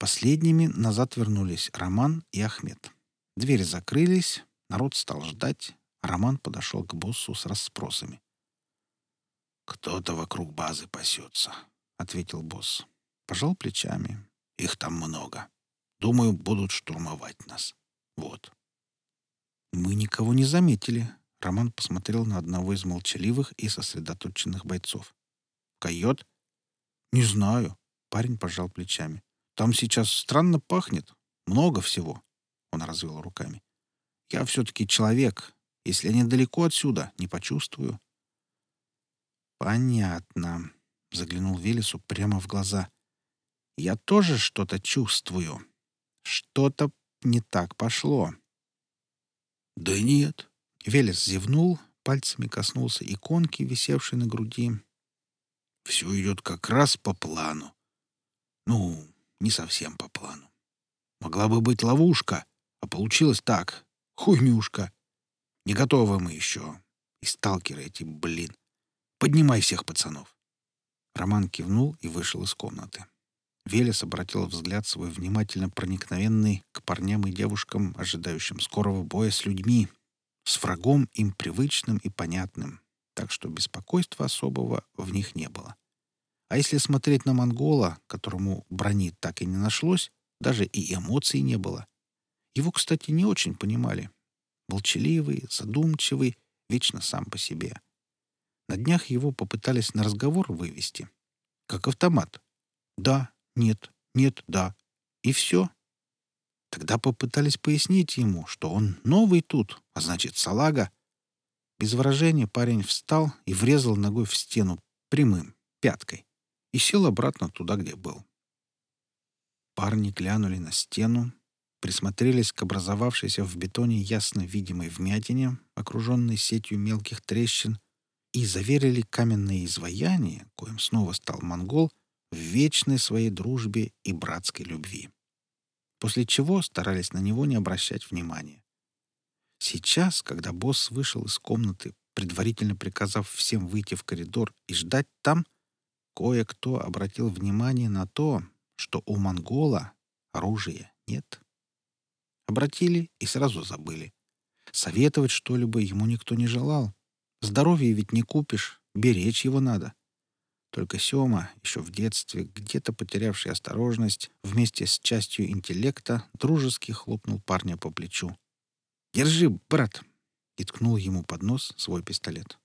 Последними назад вернулись Роман и Ахмед. Двери закрылись, народ стал ждать, Роман подошел к боссу с расспросами. «Кто-то вокруг базы пасется», — ответил босс. Пожал плечами. «Их там много. Думаю, будут штурмовать нас. Вот». «Мы никого не заметили», — Роман посмотрел на одного из молчаливых и сосредоточенных бойцов. «Койот?» «Не знаю», — парень пожал плечами. «Там сейчас странно пахнет. Много всего». Он развел руками. «Я все-таки человек. Если я недалеко отсюда, не почувствую». «Понятно», — заглянул Велесу прямо в глаза. «Я тоже что-то чувствую. Что-то не так пошло». «Да нет». Велес зевнул, пальцами коснулся иконки, висевшей на груди. «Все идет как раз по плану. Ну, не совсем по плану. Могла бы быть ловушка, а получилось так. Хуйнюшка. Не готовы мы еще. И сталкеры эти, блин. Поднимай всех пацанов. Роман кивнул и вышел из комнаты. Велес обратил взгляд свой внимательно проникновенный к парням и девушкам, ожидающим скорого боя с людьми, с врагом им привычным и понятным, так что беспокойства особого в них не было. А если смотреть на монгола, которому брони так и не нашлось, даже и эмоций не было. Его, кстати, не очень понимали. Молчаливый, задумчивый, вечно сам по себе — на днях его попытались на разговор вывести. Как автомат. Да, нет, нет, да. И все. Тогда попытались пояснить ему, что он новый тут, а значит, салага. Без выражения парень встал и врезал ногой в стену прямым, пяткой, и сел обратно туда, где был. Парни глянули на стену, присмотрелись к образовавшейся в бетоне ясно видимой вмятине, окруженной сетью мелких трещин, и заверили каменное изваяние, коим снова стал монгол, в вечной своей дружбе и братской любви. После чего старались на него не обращать внимания. Сейчас, когда босс вышел из комнаты, предварительно приказав всем выйти в коридор и ждать там, кое-кто обратил внимание на то, что у монгола оружия нет. Обратили и сразу забыли. Советовать что-либо ему никто не желал. Здоровье ведь не купишь, беречь его надо. Только Сёма, еще в детстве, где-то потерявший осторожность, вместе с частью интеллекта, дружески хлопнул парня по плечу. «Держи, брат!» и ткнул ему под нос свой пистолет.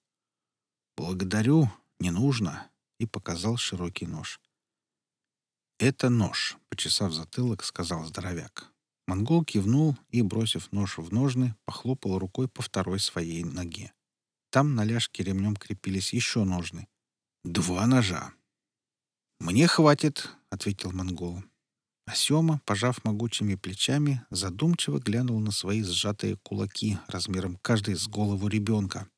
«Благодарю, не нужно», и показал широкий нож. «Это нож», — почесав затылок, сказал здоровяк. Монгол кивнул и, бросив нож в ножны, похлопал рукой по второй своей ноге. Там на ляжке ремнем крепились еще ножны. Два ножа. «Мне хватит», — ответил монгол. А Сема, пожав могучими плечами, задумчиво глянул на свои сжатые кулаки размером каждый с голову ребенка.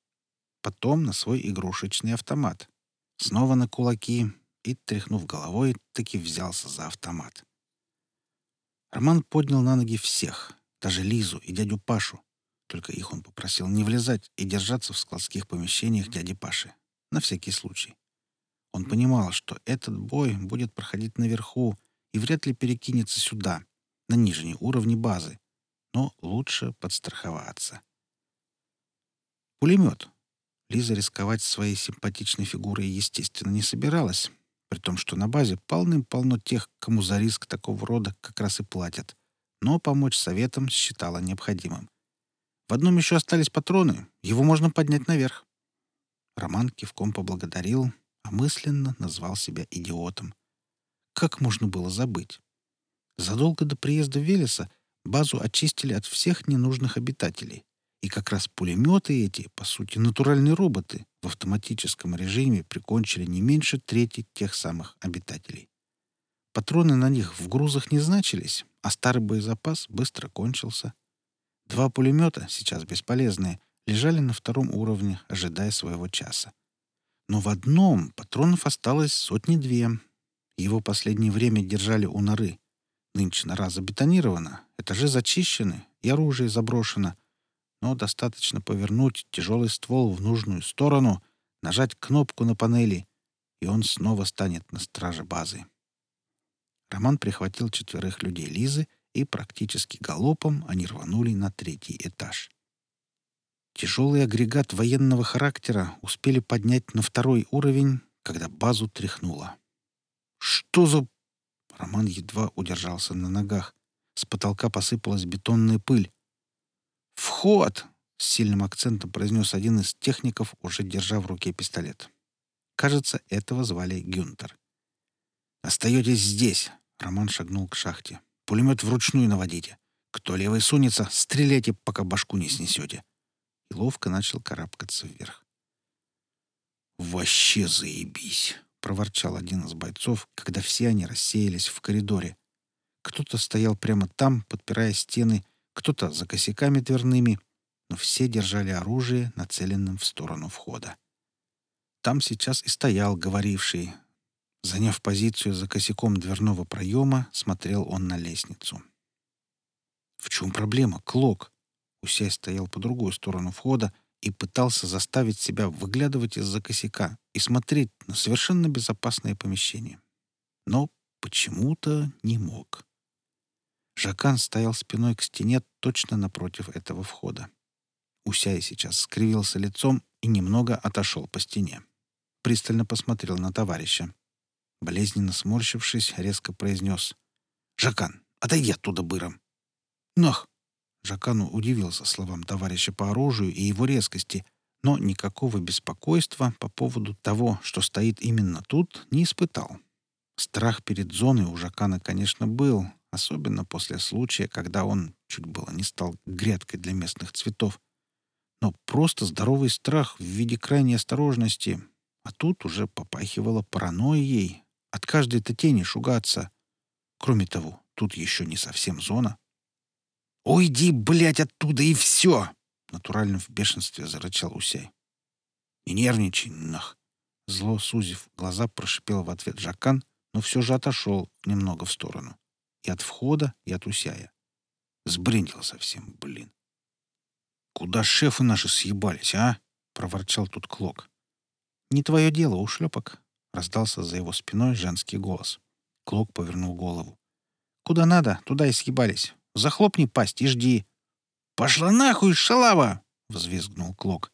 Потом на свой игрушечный автомат. Снова на кулаки и, тряхнув головой, таки взялся за автомат. Роман поднял на ноги всех, даже Лизу и дядю Пашу, только их он попросил не влезать и держаться в складских помещениях дяди Паши. На всякий случай. Он понимал, что этот бой будет проходить наверху и вряд ли перекинется сюда, на нижние уровни базы. Но лучше подстраховаться. Пулемет. Лиза рисковать своей симпатичной фигурой, естественно, не собиралась, при том, что на базе полным-полно тех, кому за риск такого рода как раз и платят. Но помочь советам считала необходимым. В одном еще остались патроны. Его можно поднять наверх. Роман кивком поблагодарил, а мысленно назвал себя идиотом. Как можно было забыть? Задолго до приезда Велеса базу очистили от всех ненужных обитателей. И как раз пулеметы эти, по сути, натуральные роботы, в автоматическом режиме прикончили не меньше трети тех самых обитателей. Патроны на них в грузах не значились, а старый боезапас быстро кончился. Два пулемета, сейчас бесполезные, лежали на втором уровне, ожидая своего часа. Но в одном патронов осталось сотни-две. Его последнее время держали у норы. Нынче нора забетонирована, этажи зачищены и оружие заброшено. Но достаточно повернуть тяжелый ствол в нужную сторону, нажать кнопку на панели, и он снова станет на страже базы. Роман прихватил четверых людей Лизы, и практически галопом они рванули на третий этаж. Тяжелый агрегат военного характера успели поднять на второй уровень, когда базу тряхнуло. «Что за...» Роман едва удержался на ногах. С потолка посыпалась бетонная пыль. «Вход!» — с сильным акцентом произнес один из техников, уже держа в руке пистолет. Кажется, этого звали Гюнтер. «Остаетесь здесь!» — Роман шагнул к шахте. «Пулемет вручную наводите. Кто левый сунется, стреляйте, пока башку не снесете». И ловко начал карабкаться вверх. «Вообще заебись!» — проворчал один из бойцов, когда все они рассеялись в коридоре. Кто-то стоял прямо там, подпирая стены, кто-то за косяками дверными, но все держали оружие, нацеленным в сторону входа. Там сейчас и стоял говоривший. Заняв позицию за косяком дверного проема, смотрел он на лестницу. «В чем проблема, Клок?» Усяй стоял по другую сторону входа и пытался заставить себя выглядывать из-за косяка и смотреть на совершенно безопасное помещение. Но почему-то не мог. Жакан стоял спиной к стене точно напротив этого входа. Усяй сейчас скривился лицом и немного отошел по стене. Пристально посмотрел на товарища. Болезненно сморщившись, резко произнес. «Жакан, отойди оттуда быром!» «Нах!» Жакану удивился словам товарища по оружию и его резкости, но никакого беспокойства по поводу того, что стоит именно тут, не испытал. Страх перед зоной у Жакана, конечно, был, особенно после случая, когда он чуть было не стал грядкой для местных цветов. Но просто здоровый страх в виде крайней осторожности, а тут уже попахивало паранойей, от каждой-то тени шугаться. Кроме того, тут еще не совсем зона. «Уйди, блядь, оттуда, и все!» Натурально в бешенстве зарычал Усяй. «Не нервничай, нах!» Зло сузив глаза, прошипел в ответ Жакан, но все же отошел немного в сторону. И от входа, и от Усяя. Сбрендил совсем, блин. «Куда шефы наши съебались, а?» — проворчал тут Клок. «Не твое дело, ушлепок», — раздался за его спиной женский голос. Клок повернул голову. «Куда надо, туда и съебались. Захлопни пасть и жди». «Пошла нахуй, шалава!» — взвизгнул Клок.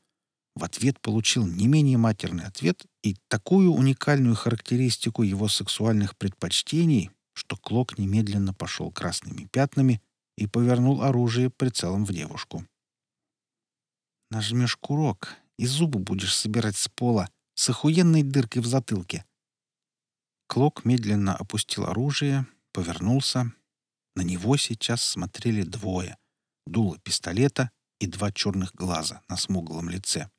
В ответ получил не менее матерный ответ и такую уникальную характеристику его сексуальных предпочтений, что Клок немедленно пошел красными пятнами и повернул оружие прицелом в девушку. «Нажмешь курок, и зубы будешь собирать с пола с охуенной дыркой в затылке». Клок медленно опустил оружие, повернулся на него сейчас смотрели двое — дуло пистолета и два черных глаза на смуглом лице.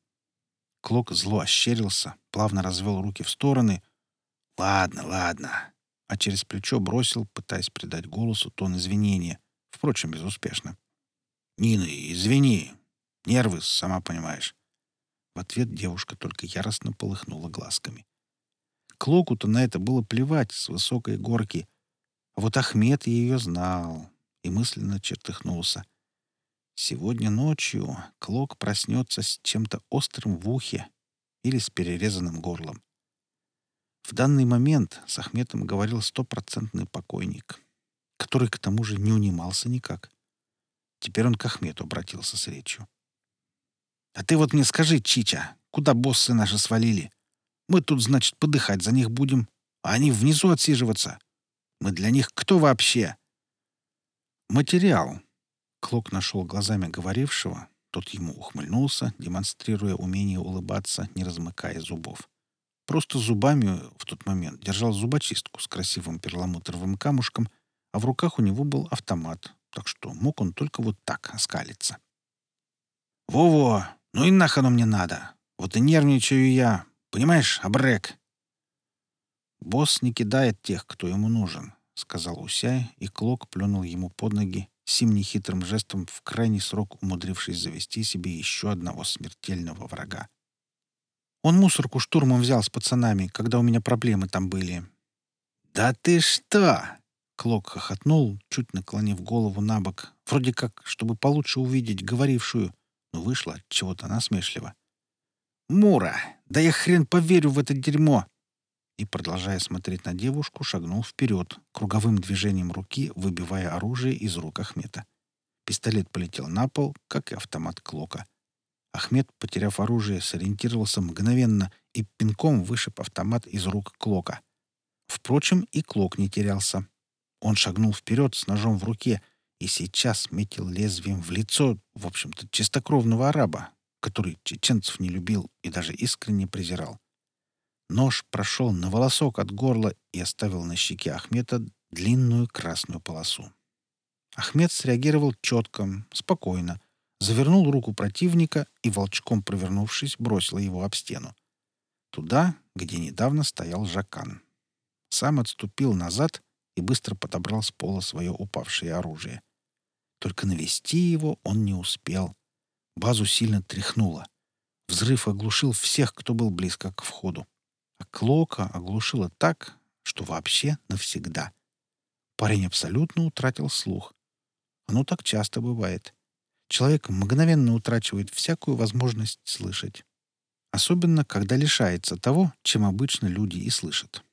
Клок зло ощерился, плавно развел руки в стороны. «Ладно, ладно», а через плечо бросил, пытаясь придать голосу тон извинения, впрочем, безуспешно. «Нина, извини. Нервы, сама понимаешь». В ответ девушка только яростно полыхнула глазками. Клоку-то на это было плевать с высокой горки, а вот Ахмед ее знал и мысленно чертыхнулся. Сегодня ночью Клок проснется с чем-то острым в ухе или с перерезанным горлом. В данный момент с Ахметом говорил стопроцентный покойник, который к тому же не унимался никак. Теперь он к Ахмету обратился с речью. «А ты вот мне скажи, Чича, куда боссы наши свалили? Мы тут, значит, подыхать за них будем, а они внизу отсиживаться. Мы для них кто вообще? Материал. Клок нашел глазами говорившего. Тот ему ухмыльнулся, демонстрируя умение улыбаться, не размыкая зубов. Просто зубами в тот момент держал зубочистку с красивым перламутровым камушком, а в руках у него был автомат, так что мог он только вот так оскалиться. «Во-во! Ну и нах оно мне надо! Вот и нервничаю я! Понимаешь, абрек!» «Босс не кидает тех, кто ему нужен», — сказал Усяй, и Клок плюнул ему под ноги, сим нехитрым жестом в крайний срок умудрившись завести себе еще одного смертельного врага. «Он мусорку штурмом взял с пацанами, когда у меня проблемы там были». «Да ты что!» — Клок хохотнул, чуть наклонив голову на бок, вроде как, чтобы получше увидеть говорившую, но вышло чего-то насмешливо. «Мура, да я хрен поверю в это дерьмо! и, продолжая смотреть на девушку, шагнул вперед, круговым движением руки выбивая оружие из рук Ахмета. Пистолет полетел на пол, как и автомат Клока. Ахмед, потеряв оружие, сориентировался мгновенно и пинком вышиб автомат из рук Клока. Впрочем, и Клок не терялся. Он шагнул вперед с ножом в руке и сейчас метил лезвием в лицо, в общем-то, чистокровного араба, который чеченцев не любил и даже искренне презирал. Нож прошел на волосок от горла и оставил на щеке Ахмета длинную красную полосу. Ахмед среагировал четко, спокойно, завернул руку противника и, волчком провернувшись, бросил его об стену. Туда, где недавно стоял Жакан. Сам отступил назад и быстро подобрал с пола свое упавшее оружие. Только навести его он не успел. Базу сильно тряхнуло. Взрыв оглушил всех, кто был близко к входу. А Клока оглушило так, что вообще навсегда. Парень абсолютно утратил слух. Оно так часто бывает. Человек мгновенно утрачивает всякую возможность слышать. Особенно, когда лишается того, чем обычно люди и слышат.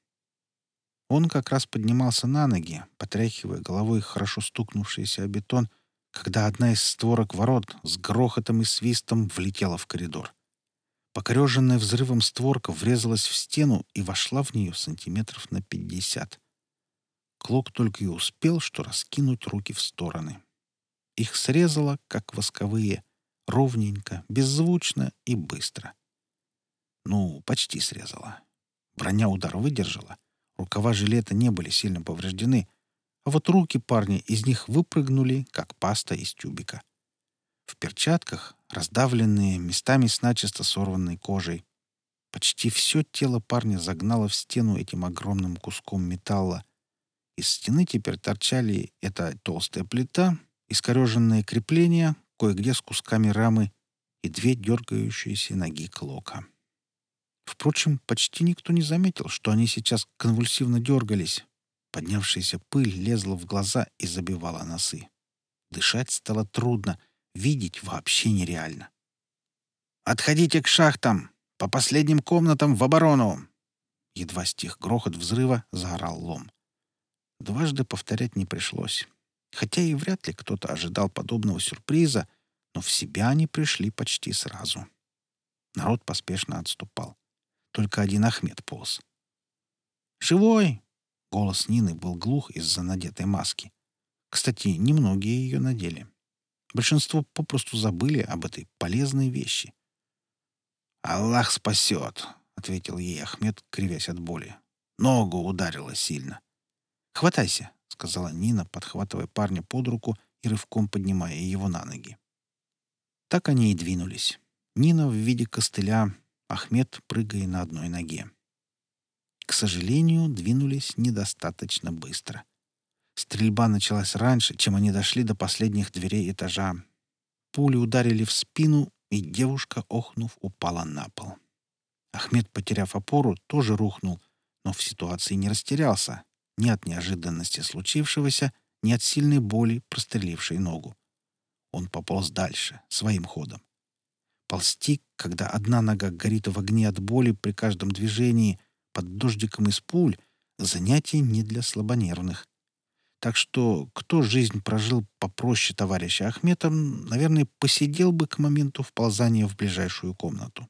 Он как раз поднимался на ноги, потряхивая головой хорошо стукнувшийся о бетон, когда одна из створок ворот с грохотом и свистом влетела в коридор. Покореженная взрывом створка врезалась в стену и вошла в нее сантиметров на пятьдесят. Клок только и успел, что раскинуть руки в стороны. Их срезало, как восковые, ровненько, беззвучно и быстро. Ну, почти срезало. Броня удар выдержала. Рукава жилета не были сильно повреждены, а вот руки парня из них выпрыгнули, как паста из тюбика. В перчатках раздавленные, местами с начисто сорванной кожей. Почти все тело парня загнало в стену этим огромным куском металла. Из стены теперь торчали эта толстая плита, искореженные крепления, кое-где с кусками рамы и две дергающиеся ноги клока. Впрочем, почти никто не заметил, что они сейчас конвульсивно дергались. Поднявшаяся пыль лезла в глаза и забивала носы. Дышать стало трудно — видеть вообще нереально. «Отходите к шахтам! По последним комнатам в оборону!» Едва стих грохот взрыва, заорал лом. Дважды повторять не пришлось. Хотя и вряд ли кто-то ожидал подобного сюрприза, но в себя они пришли почти сразу. Народ поспешно отступал. Только один Ахмед полз. «Живой!» — голос Нины был глух из-за надетой маски. Кстати, немногие ее надели. Большинство попросту забыли об этой полезной вещи. «Аллах спасет», — ответил ей Ахмед, кривясь от боли. Ногу ударило сильно. «Хватайся», — сказала Нина, подхватывая парня под руку и рывком поднимая его на ноги. Так они и двинулись. Нина в виде костыля, Ахмед прыгая на одной ноге. К сожалению, двинулись недостаточно быстро. Стрельба началась раньше, чем они дошли до последних дверей этажа. Пули ударили в спину, и девушка, охнув, упала на пол. Ахмед, потеряв опору, тоже рухнул, но в ситуации не растерялся ни от неожиданности случившегося, ни от сильной боли, прострелившей ногу. Он пополз дальше, своим ходом. Ползти, когда одна нога горит в огне от боли при каждом движении, под дождиком из пуль — занятие не для слабонервных. Так что кто жизнь прожил попроще товарища Ахмета, наверное, посидел бы к моменту вползания в ближайшую комнату.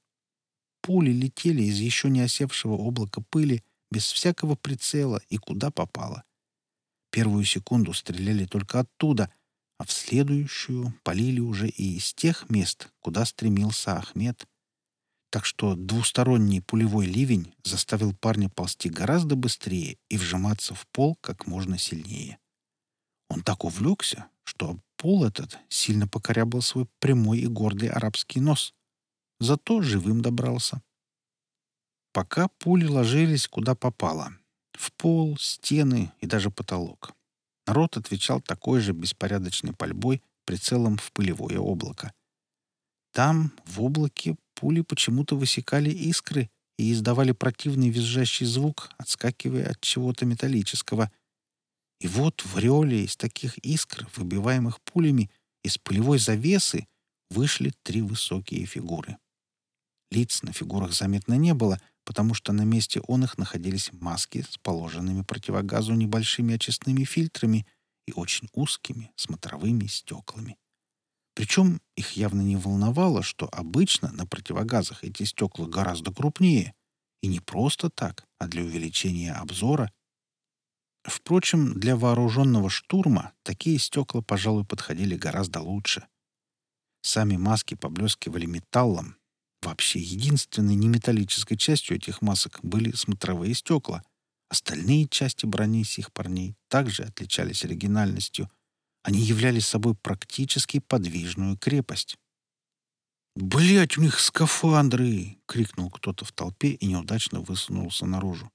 Пули летели из еще не осевшего облака пыли без всякого прицела и куда попало. Первую секунду стреляли только оттуда, а в следующую полили уже и из тех мест, куда стремился Ахмед. Так что двусторонний пулевой ливень заставил парня ползти гораздо быстрее и вжиматься в пол как можно сильнее. Он так увлекся, что пол этот сильно покорябал свой прямой и гордый арабский нос. Зато живым добрался. Пока пули ложились куда попало. В пол, стены и даже потолок. Народ отвечал такой же беспорядочной пальбой прицелом в пылевое облако. Там, в облаке, пули почему-то высекали искры и издавали противный визжащий звук, отскакивая от чего-то металлического — и вот в ореоле из таких искр, выбиваемых пулями, из пылевой завесы вышли три высокие фигуры. Лиц на фигурах заметно не было, потому что на месте он их находились маски с положенными противогазу небольшими очистными фильтрами и очень узкими смотровыми стеклами. Причем их явно не волновало, что обычно на противогазах эти стекла гораздо крупнее. И не просто так, а для увеличения обзора. Впрочем, для вооруженного штурма такие стекла, пожалуй, подходили гораздо лучше. Сами маски поблескивали металлом. Вообще, единственной неметаллической частью этих масок были смотровые стекла. Остальные части брони сих парней также отличались оригинальностью — они являли собой практически подвижную крепость. «Блядь, у них скафандры!» — крикнул кто-то в толпе и неудачно высунулся наружу.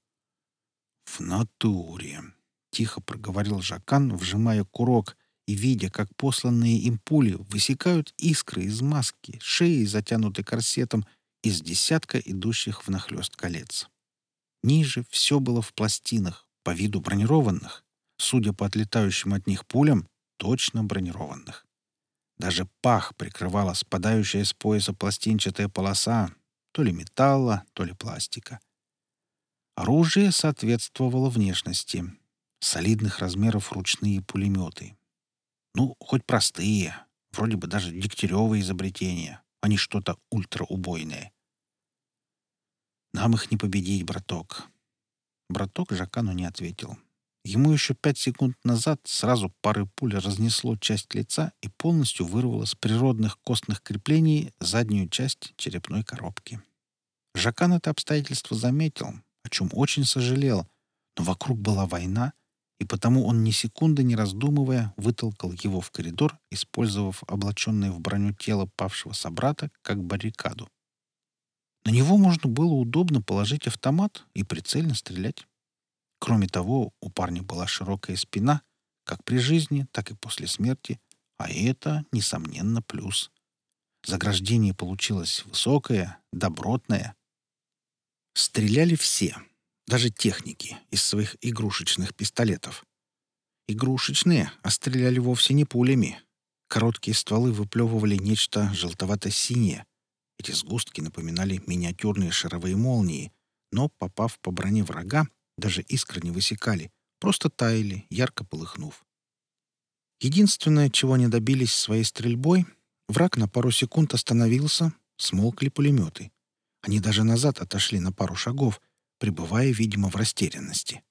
«В натуре!» — тихо проговорил Жакан, вжимая курок и видя, как посланные им пули высекают искры из маски, шеи, затянутой корсетом, из десятка идущих внахлёст колец. Ниже все было в пластинах, по виду бронированных. Судя по отлетающим от них пулям, точно бронированных. Даже пах прикрывала спадающая с пояса пластинчатая полоса, то ли металла, то ли пластика. Оружие соответствовало внешности. Солидных размеров ручные пулеметы. Ну, хоть простые, вроде бы даже дегтяревые изобретения, а не что-то ультраубойное. «Нам их не победить, браток». Браток Жакану не ответил. Ему еще пять секунд назад сразу пары пуль разнесло часть лица и полностью вырвало с природных костных креплений заднюю часть черепной коробки. Жакан это обстоятельство заметил, о чем очень сожалел, но вокруг была война, и потому он ни секунды не раздумывая вытолкал его в коридор, использовав облаченное в броню тело павшего собрата как баррикаду. На него можно было удобно положить автомат и прицельно стрелять. Кроме того, у парня была широкая спина, как при жизни, так и после смерти, а это, несомненно, плюс. Заграждение получилось высокое, добротное. Стреляли все, даже техники, из своих игрушечных пистолетов. Игрушечные, а стреляли вовсе не пулями. Короткие стволы выплевывали нечто желтовато-синее. Эти сгустки напоминали миниатюрные шаровые молнии, но, попав по броне врага, даже искры не высекали, просто таяли, ярко полыхнув. Единственное, чего они добились своей стрельбой, враг на пару секунд остановился, смолкли пулеметы. Они даже назад отошли на пару шагов, пребывая, видимо, в растерянности.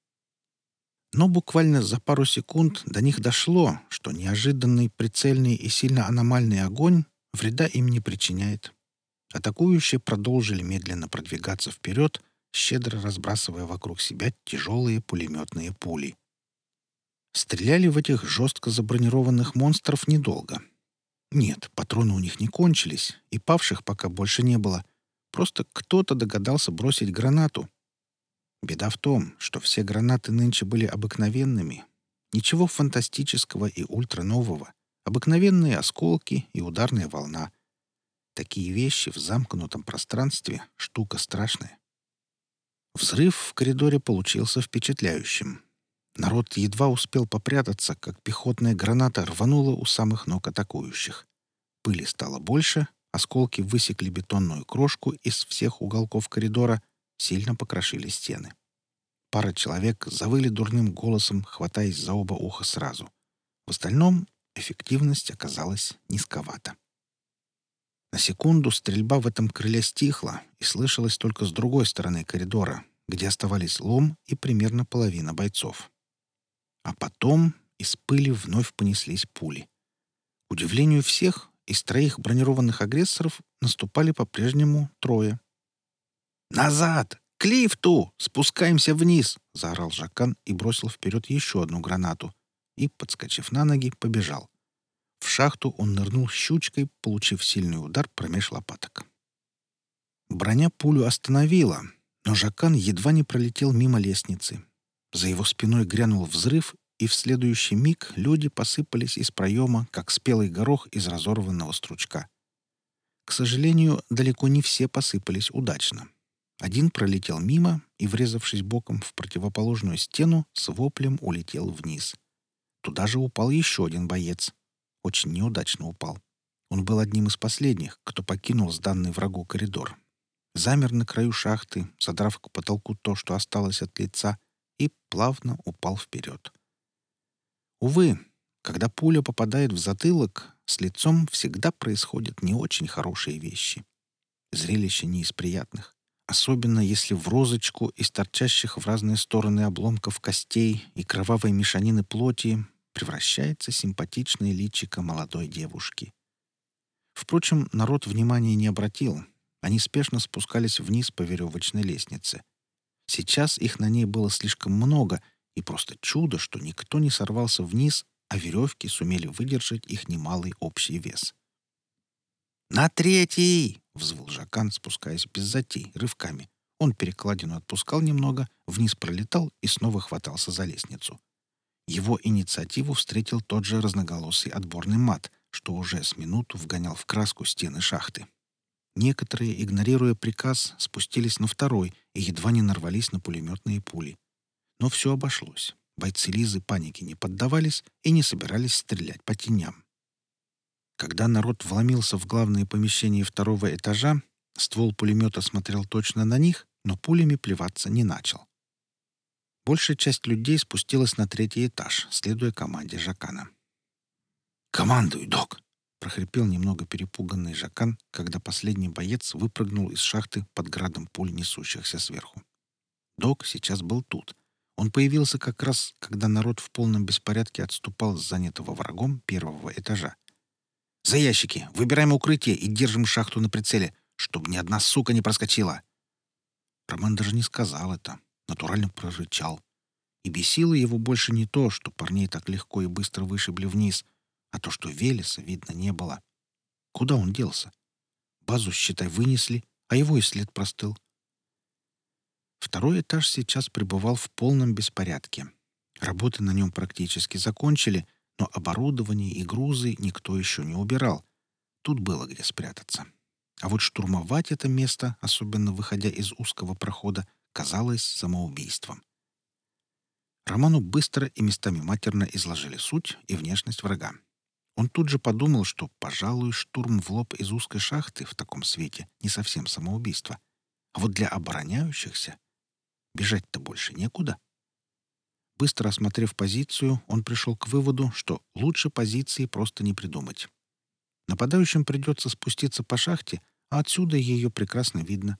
Но буквально за пару секунд до них дошло, что неожиданный, прицельный и сильно аномальный огонь вреда им не причиняет. Атакующие продолжили медленно продвигаться вперед, щедро разбрасывая вокруг себя тяжелые пулеметные пули. Стреляли в этих жестко забронированных монстров недолго. Нет, патроны у них не кончились, и павших пока больше не было. Просто кто-то догадался бросить гранату. Беда в том, что все гранаты нынче были обыкновенными. Ничего фантастического и ультранового. Обыкновенные осколки и ударная волна. Такие вещи в замкнутом пространстве — штука страшная. Взрыв в коридоре получился впечатляющим. Народ едва успел попрятаться, как пехотная граната рванула у самых ног атакующих. Пыли стало больше, осколки высекли бетонную крошку из всех уголков коридора, сильно покрошили стены. Пара человек завыли дурным голосом, хватаясь за оба уха сразу. В остальном эффективность оказалась низковата. На секунду стрельба в этом крыле стихла и слышалась только с другой стороны коридора, где оставались лом и примерно половина бойцов. А потом из пыли вновь понеслись пули. К удивлению всех, из троих бронированных агрессоров наступали по-прежнему трое. «Назад! К лифту! Спускаемся вниз!» — заорал Жакан и бросил вперед еще одну гранату и, подскочив на ноги, побежал. В шахту он нырнул щучкой, получив сильный удар промеж лопаток. Броня пулю остановила, но Жакан едва не пролетел мимо лестницы. За его спиной грянул взрыв, и в следующий миг люди посыпались из проема, как спелый горох из разорванного стручка. К сожалению, далеко не все посыпались удачно. Один пролетел мимо и, врезавшись боком в противоположную стену, с воплем улетел вниз. Туда же упал еще один боец, очень неудачно упал. Он был одним из последних, кто покинул сданный врагу коридор. замер на краю шахты, задрав к потолку то, что осталось от лица, и плавно упал вперед. Увы, когда пуля попадает в затылок, с лицом всегда происходят не очень хорошие вещи. Зрелище не из приятных. Особенно если в розочку из торчащих в разные стороны обломков костей и кровавой мешанины плоти превращается симпатичное личико молодой девушки. Впрочем, народ внимания не обратил. Они спешно спускались вниз по веревочной лестнице. Сейчас их на ней было слишком много, и просто чудо, что никто не сорвался вниз, а веревки сумели выдержать их немалый общий вес. «На третий!» — взвыл Жакан, спускаясь без затей, рывками. Он перекладину отпускал немного, вниз пролетал и снова хватался за лестницу. Его инициативу встретил тот же разноголосый отборный мат, что уже с минуту вгонял в краску стены шахты. Некоторые, игнорируя приказ, спустились на второй и едва не нарвались на пулеметные пули. Но все обошлось. Бойцы Лизы паники не поддавались и не собирались стрелять по теням. Когда народ вломился в главное помещение второго этажа, ствол пулемета смотрел точно на них, но пулями плеваться не начал. Большая часть людей спустилась на третий этаж, следуя команде Жакана. «Командуй, док!» — прохрипел немного перепуганный Жакан, когда последний боец выпрыгнул из шахты под градом пуль, несущихся сверху. Док сейчас был тут — он появился как раз, когда народ в полном беспорядке отступал с занятого врагом первого этажа. «За ящики! Выбираем укрытие и держим шахту на прицеле, чтобы ни одна сука не проскочила!» Роман даже не сказал это, натурально прорычал. И бесило его больше не то, что парней так легко и быстро вышибли вниз, а то, что Велеса видно не было. Куда он делся? Базу, считай, вынесли, а его и след простыл. Второй этаж сейчас пребывал в полном беспорядке. Работы на нем практически закончили, но оборудование и грузы никто еще не убирал. Тут было где спрятаться. А вот штурмовать это место, особенно выходя из узкого прохода, казалось самоубийством. Роману быстро и местами матерно изложили суть и внешность врага. Он тут же подумал, что, пожалуй, штурм в лоб из узкой шахты в таком свете не совсем самоубийство. А вот для обороняющихся Бежать-то больше некуда. Быстро осмотрев позицию, он пришел к выводу, что лучше позиции просто не придумать. Нападающим придется спуститься по шахте, а отсюда ее прекрасно видно.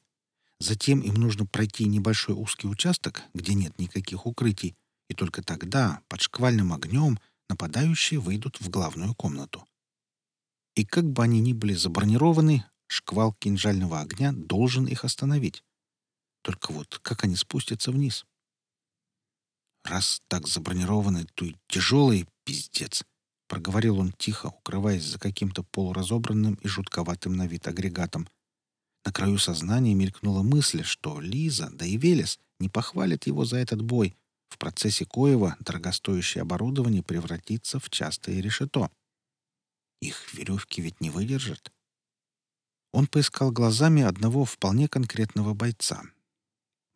Затем им нужно пройти небольшой узкий участок, где нет никаких укрытий, и только тогда, под шквальным огнем, нападающие выйдут в главную комнату. И как бы они ни были забронированы, шквал кинжального огня должен их остановить. Только вот как они спустятся вниз? «Раз так забронированы, то и тяжелый пиздец», — проговорил он тихо, укрываясь за каким-то полуразобранным и жутковатым на вид агрегатом. На краю сознания мелькнула мысль, что Лиза, да и Велес не похвалят его за этот бой. В процессе коего дорогостоящее оборудование превратится в частое решето. Их веревки ведь не выдержат. Он поискал глазами одного вполне конкретного бойца,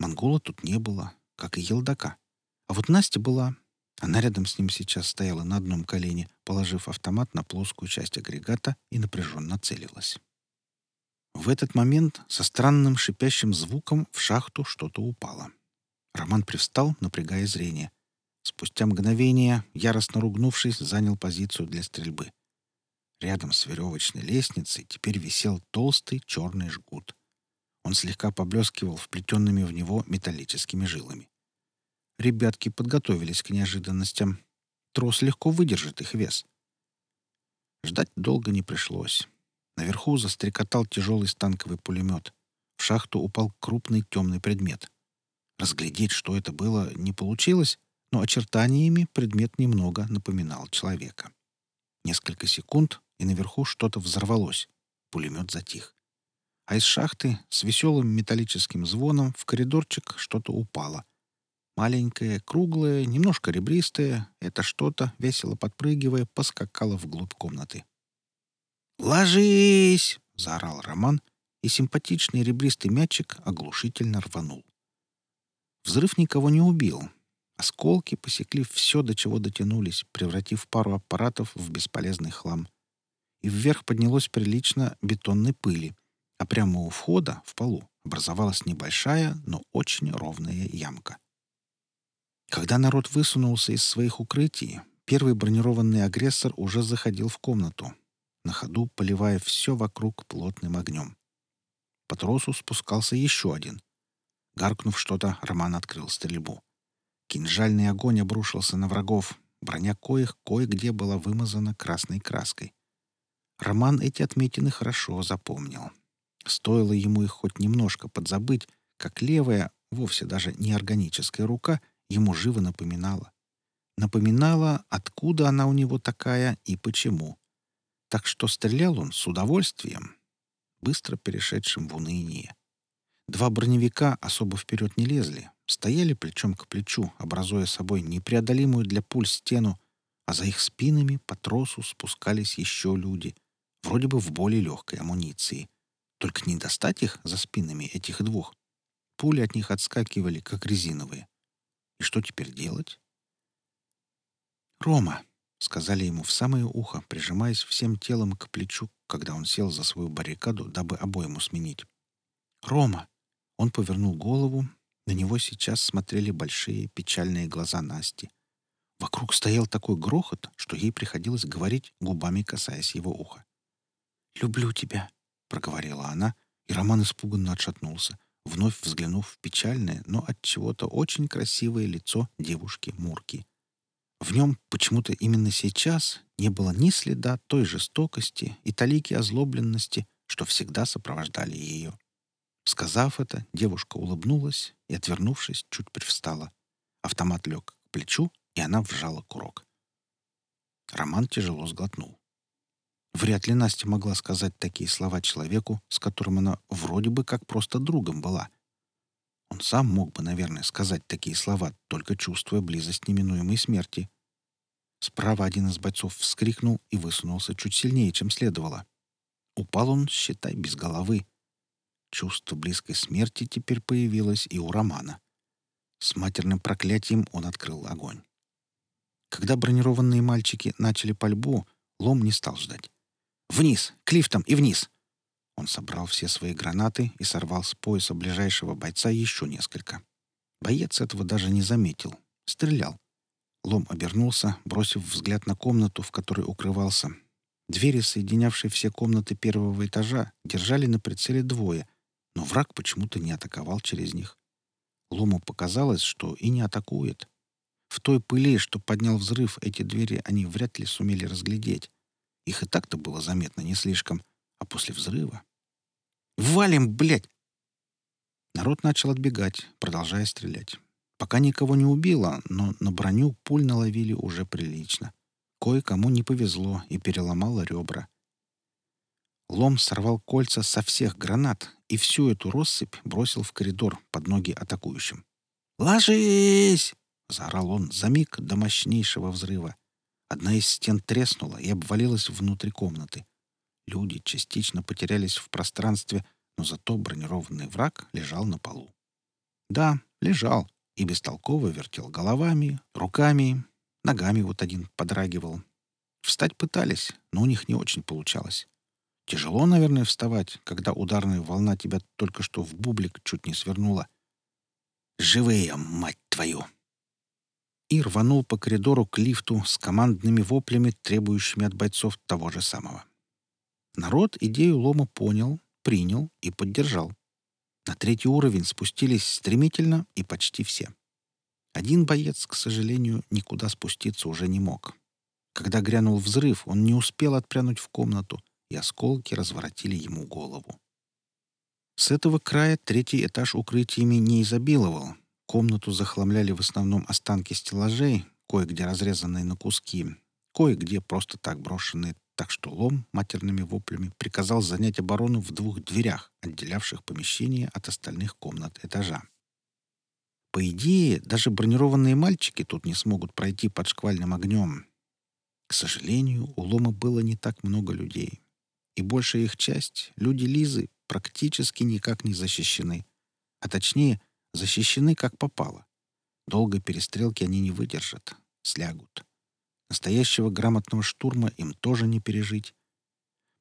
Монгола тут не было, как и елдака. А вот Настя была. Она рядом с ним сейчас стояла на одном колене, положив автомат на плоскую часть агрегата и напряженно целилась. В этот момент со странным шипящим звуком в шахту что-то упало. Роман привстал, напрягая зрение. Спустя мгновение, яростно ругнувшись, занял позицию для стрельбы. Рядом с веревочной лестницей теперь висел толстый черный жгут. Он слегка поблескивал вплетенными в него металлическими жилами. Ребятки подготовились к неожиданностям. Трос легко выдержит их вес. Ждать долго не пришлось. Наверху застрекотал тяжелый станковый пулемет. В шахту упал крупный темный предмет. Разглядеть, что это было, не получилось, но очертаниями предмет немного напоминал человека. Несколько секунд, и наверху что-то взорвалось. Пулемет затих а из шахты с веселым металлическим звоном в коридорчик что-то упало. Маленькое, круглое, немножко ребристое, это что-то, весело подпрыгивая, поскакало вглубь комнаты. «Ложись!» — заорал Роман, и симпатичный ребристый мячик оглушительно рванул. Взрыв никого не убил. Осколки посекли все, до чего дотянулись, превратив пару аппаратов в бесполезный хлам. И вверх поднялось прилично бетонной пыли, а прямо у входа, в полу, образовалась небольшая, но очень ровная ямка. Когда народ высунулся из своих укрытий, первый бронированный агрессор уже заходил в комнату, на ходу поливая все вокруг плотным огнем. По тросу спускался еще один. Гаркнув что-то, Роман открыл стрельбу. Кинжальный огонь обрушился на врагов, броня коих кое-где была вымазана красной краской. Роман эти отметины хорошо запомнил. Стоило ему их хоть немножко подзабыть, как левая, вовсе даже не органическая рука, ему живо напоминала. Напоминала, откуда она у него такая и почему. Так что стрелял он с удовольствием, быстро перешедшим в уныние. Два броневика особо вперед не лезли, стояли плечом к плечу, образуя собой непреодолимую для пуль стену, а за их спинами по тросу спускались еще люди, вроде бы в более легкой амуниции. Только не достать их за спинами этих двух. Пули от них отскакивали, как резиновые. И что теперь делать? «Рома!» — сказали ему в самое ухо, прижимаясь всем телом к плечу, когда он сел за свою баррикаду, дабы обойму сменить. «Рома!» Он повернул голову. На него сейчас смотрели большие печальные глаза Насти. Вокруг стоял такой грохот, что ей приходилось говорить, губами касаясь его уха. «Люблю тебя», — проговорила она, и Роман испуганно отшатнулся, вновь взглянув в печальное, но от чего-то очень красивое лицо девушки Мурки. В нем почему-то именно сейчас не было ни следа той жестокости и талики озлобленности, что всегда сопровождали ее. Сказав это, девушка улыбнулась и, отвернувшись, чуть привстала. Автомат лег к плечу, и она вжала курок. Роман тяжело сглотнул. Вряд ли Настя могла сказать такие слова человеку, с которым она вроде бы как просто другом была. Он сам мог бы, наверное, сказать такие слова, только чувствуя близость неминуемой смерти. Справа один из бойцов вскрикнул и высунулся чуть сильнее, чем следовало. Упал он, считай, без головы. Чувство близкой смерти теперь появилось и у Романа. С матерным проклятием он открыл огонь. Когда бронированные мальчики начали пальбу, Лом не стал ждать. Вниз, к лифтам и вниз!» Он собрал все свои гранаты и сорвал с пояса ближайшего бойца еще несколько. Боец этого даже не заметил. Стрелял. Лом обернулся, бросив взгляд на комнату, в которой укрывался. Двери, соединявшие все комнаты первого этажа, держали на прицеле двое, но враг почему-то не атаковал через них. Лому показалось, что и не атакует. В той пыли, что поднял взрыв, эти двери они вряд ли сумели разглядеть. Их и так-то было заметно не слишком. А после взрыва... «Валим, блядь!» Народ начал отбегать, продолжая стрелять. Пока никого не убило, но на броню пуль наловили уже прилично. Кое-кому не повезло и переломало ребра. Лом сорвал кольца со всех гранат и всю эту россыпь бросил в коридор под ноги атакующим. «Ложись!» — заорал он за миг до мощнейшего взрыва. Одна из стен треснула и обвалилась внутрь комнаты. Люди частично потерялись в пространстве, но зато бронированный враг лежал на полу. Да, лежал и бестолково вертел головами, руками, ногами вот один подрагивал. Встать пытались, но у них не очень получалось. Тяжело, наверное, вставать, когда ударная волна тебя только что в бублик чуть не свернула. «Живые, мать твою!» И рванул по коридору к лифту с командными воплями, требующими от бойцов того же самого. Народ идею лома понял, принял и поддержал. На третий уровень спустились стремительно и почти все. Один боец, к сожалению, никуда спуститься уже не мог. Когда грянул взрыв, он не успел отпрянуть в комнату, и осколки разворотили ему голову. С этого края третий этаж укрытиями не изобиловал, Комнату захламляли в основном останки стеллажей, кое-где разрезанные на куски, кое-где просто так брошенные, так что лом матерными воплями приказал занять оборону в двух дверях, отделявших помещение от остальных комнат этажа. По идее, даже бронированные мальчики тут не смогут пройти под шквальным огнем. К сожалению, у Лома было не так много людей. И большая их часть, люди Лизы, практически никак не защищены. А точнее, защищены как попало. Долгой перестрелки они не выдержат, слягут. Настоящего грамотного штурма им тоже не пережить.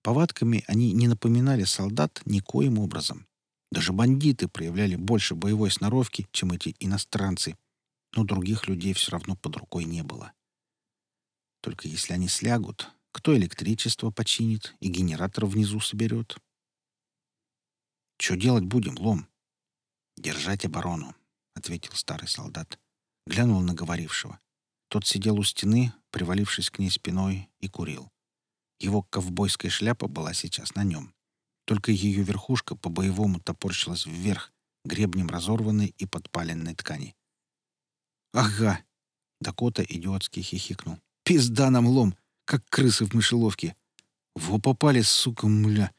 Повадками они не напоминали солдат никоим образом. Даже бандиты проявляли больше боевой сноровки, чем эти иностранцы, но других людей все равно под рукой не было. Только если они слягут, кто электричество починит и генератор внизу соберет? «Что делать будем, Лом?» «Держать оборону», — ответил старый солдат. Глянул на говорившего. Тот сидел у стены, привалившись к ней спиной, и курил. Его ковбойская шляпа была сейчас на нем. Только ее верхушка по-боевому топорщилась вверх, гребнем разорванной и подпаленной ткани. «Ага!» — Дакота идиотски хихикнул. «Пизда нам лом, как крысы в мышеловке! Во попали, сука, мля!»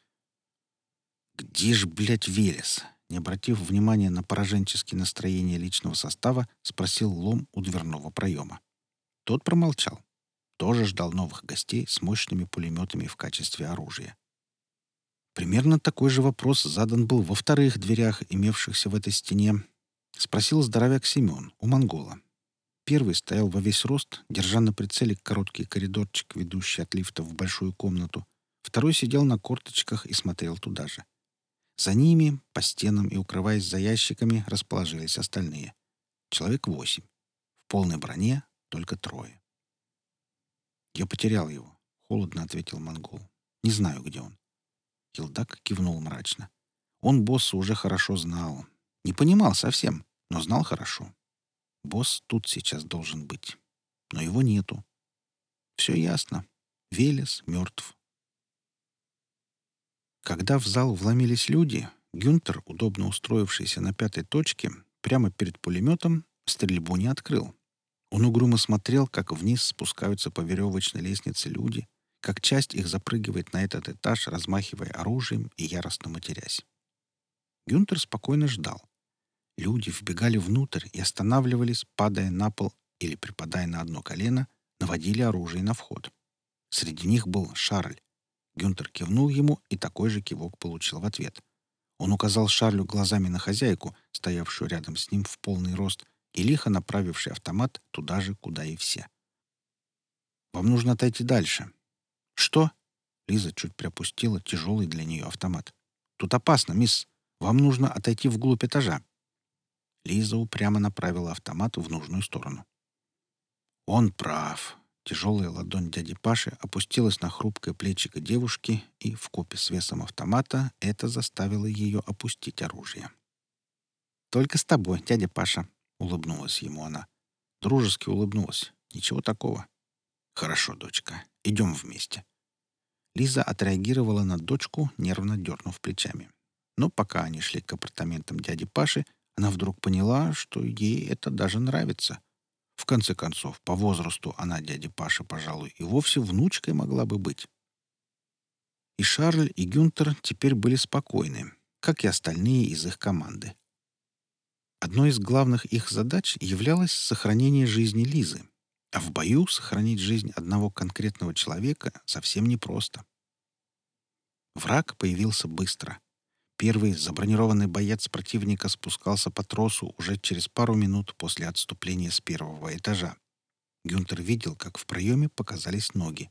«Где ж, блядь, Велес?» Не обратив внимания на пораженческие настроения личного состава, спросил Лом у дверного проема. Тот промолчал. Тоже ждал новых гостей с мощными пулеметами в качестве оружия. Примерно такой же вопрос задан был во вторых дверях, имевшихся в этой стене. Спросил здоровяк Семен у монгола. Первый стоял во весь рост, держа на прицеле короткий коридорчик, ведущий от лифта в большую комнату. Второй сидел на корточках и смотрел туда же. За ними, по стенам и укрываясь за ящиками, расположились остальные. Человек восемь. В полной броне только трое. «Я потерял его», — холодно ответил монгол. «Не знаю, где он». Елдак кивнул мрачно. Он босса уже хорошо знал. Не понимал совсем, но знал хорошо. Босс тут сейчас должен быть. Но его нету. Все ясно. Велес мертв. Когда в зал вломились люди, Гюнтер, удобно устроившийся на пятой точке, прямо перед пулеметом, стрельбу не открыл. Он угрюмо смотрел, как вниз спускаются по веревочной лестнице люди — как часть их запрыгивает на этот этаж, размахивая оружием и яростно матерясь. Гюнтер спокойно ждал. Люди вбегали внутрь и останавливались, падая на пол или припадая на одно колено, наводили оружие на вход. Среди них был Шарль. Гюнтер кивнул ему, и такой же кивок получил в ответ. Он указал Шарлю глазами на хозяйку, стоявшую рядом с ним в полный рост, и лихо направивший автомат туда же, куда и все. «Вам нужно отойти дальше. «Что?» Лиза чуть приопустила тяжелый для нее автомат. «Тут опасно, мисс. Вам нужно отойти вглубь этажа». Лиза упрямо направила автомат в нужную сторону. «Он прав». Тяжелая ладонь дяди Паши опустилась на хрупкое плечико девушки, и, в купе с весом автомата, это заставило ее опустить оружие. «Только с тобой, дядя Паша», — улыбнулась ему она. Дружески улыбнулась. «Ничего такого». «Хорошо, дочка. Идем вместе». Лиза отреагировала на дочку, нервно дернув плечами. Но пока они шли к апартаментам дяди Паши, она вдруг поняла, что ей это даже нравится. В конце концов, по возрасту она дяде Паши, пожалуй, и вовсе внучкой могла бы быть. И Шарль, и Гюнтер теперь были спокойны, как и остальные из их команды. Одной из главных их задач являлось сохранение жизни Лизы, а в бою сохранить жизнь одного конкретного человека совсем непросто. Враг появился быстро. Первый забронированный боец противника спускался по тросу уже через пару минут после отступления с первого этажа. Гюнтер видел, как в проеме показались ноги.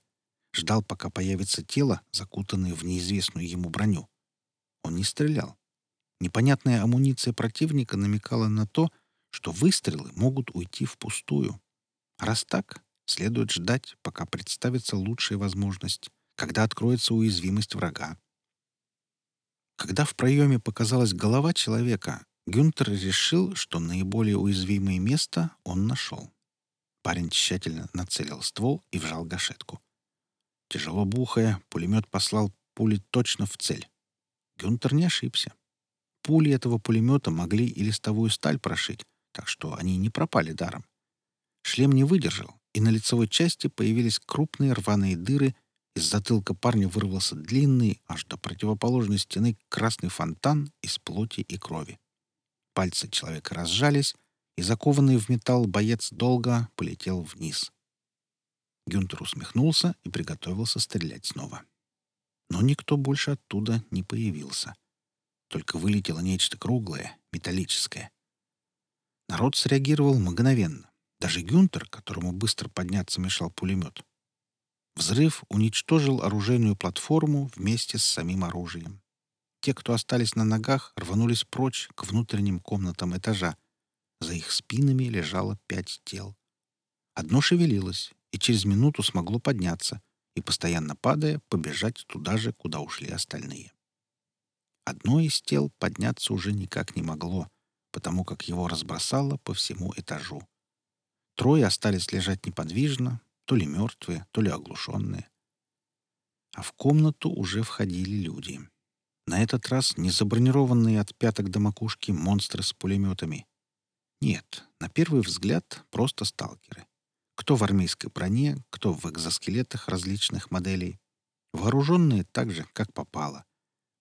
Ждал, пока появится тело, закутанное в неизвестную ему броню. Он не стрелял. Непонятная амуниция противника намекала на то, что выстрелы могут уйти впустую. Раз так, следует ждать, пока представится лучшая возможность, когда откроется уязвимость врага. Когда в проеме показалась голова человека, Гюнтер решил, что наиболее уязвимое место он нашел. Парень тщательно нацелил ствол и вжал гашетку. Тяжело бухая, пулемет послал пули точно в цель. Гюнтер не ошибся. Пули этого пулемета могли и листовую сталь прошить, так что они не пропали даром. Шлем не выдержал, и на лицевой части появились крупные рваные дыры, из затылка парня вырвался длинный, аж до противоположной стены, красный фонтан из плоти и крови. Пальцы человека разжались, и закованный в металл боец долго полетел вниз. Гюнтер усмехнулся и приготовился стрелять снова. Но никто больше оттуда не появился. Только вылетело нечто круглое, металлическое. Народ среагировал мгновенно. Даже Гюнтер, которому быстро подняться мешал пулемет. Взрыв уничтожил оружейную платформу вместе с самим оружием. Те, кто остались на ногах, рванулись прочь к внутренним комнатам этажа. За их спинами лежало пять тел. Одно шевелилось и через минуту смогло подняться и, постоянно падая, побежать туда же, куда ушли остальные. Одно из тел подняться уже никак не могло, потому как его разбросало по всему этажу. Трое остались лежать неподвижно, то ли мертвые, то ли оглушенные. А в комнату уже входили люди. На этот раз не забронированные от пяток до макушки монстры с пулеметами. Нет, на первый взгляд просто сталкеры. Кто в армейской броне, кто в экзоскелетах различных моделей. Вооруженные так же, как попало.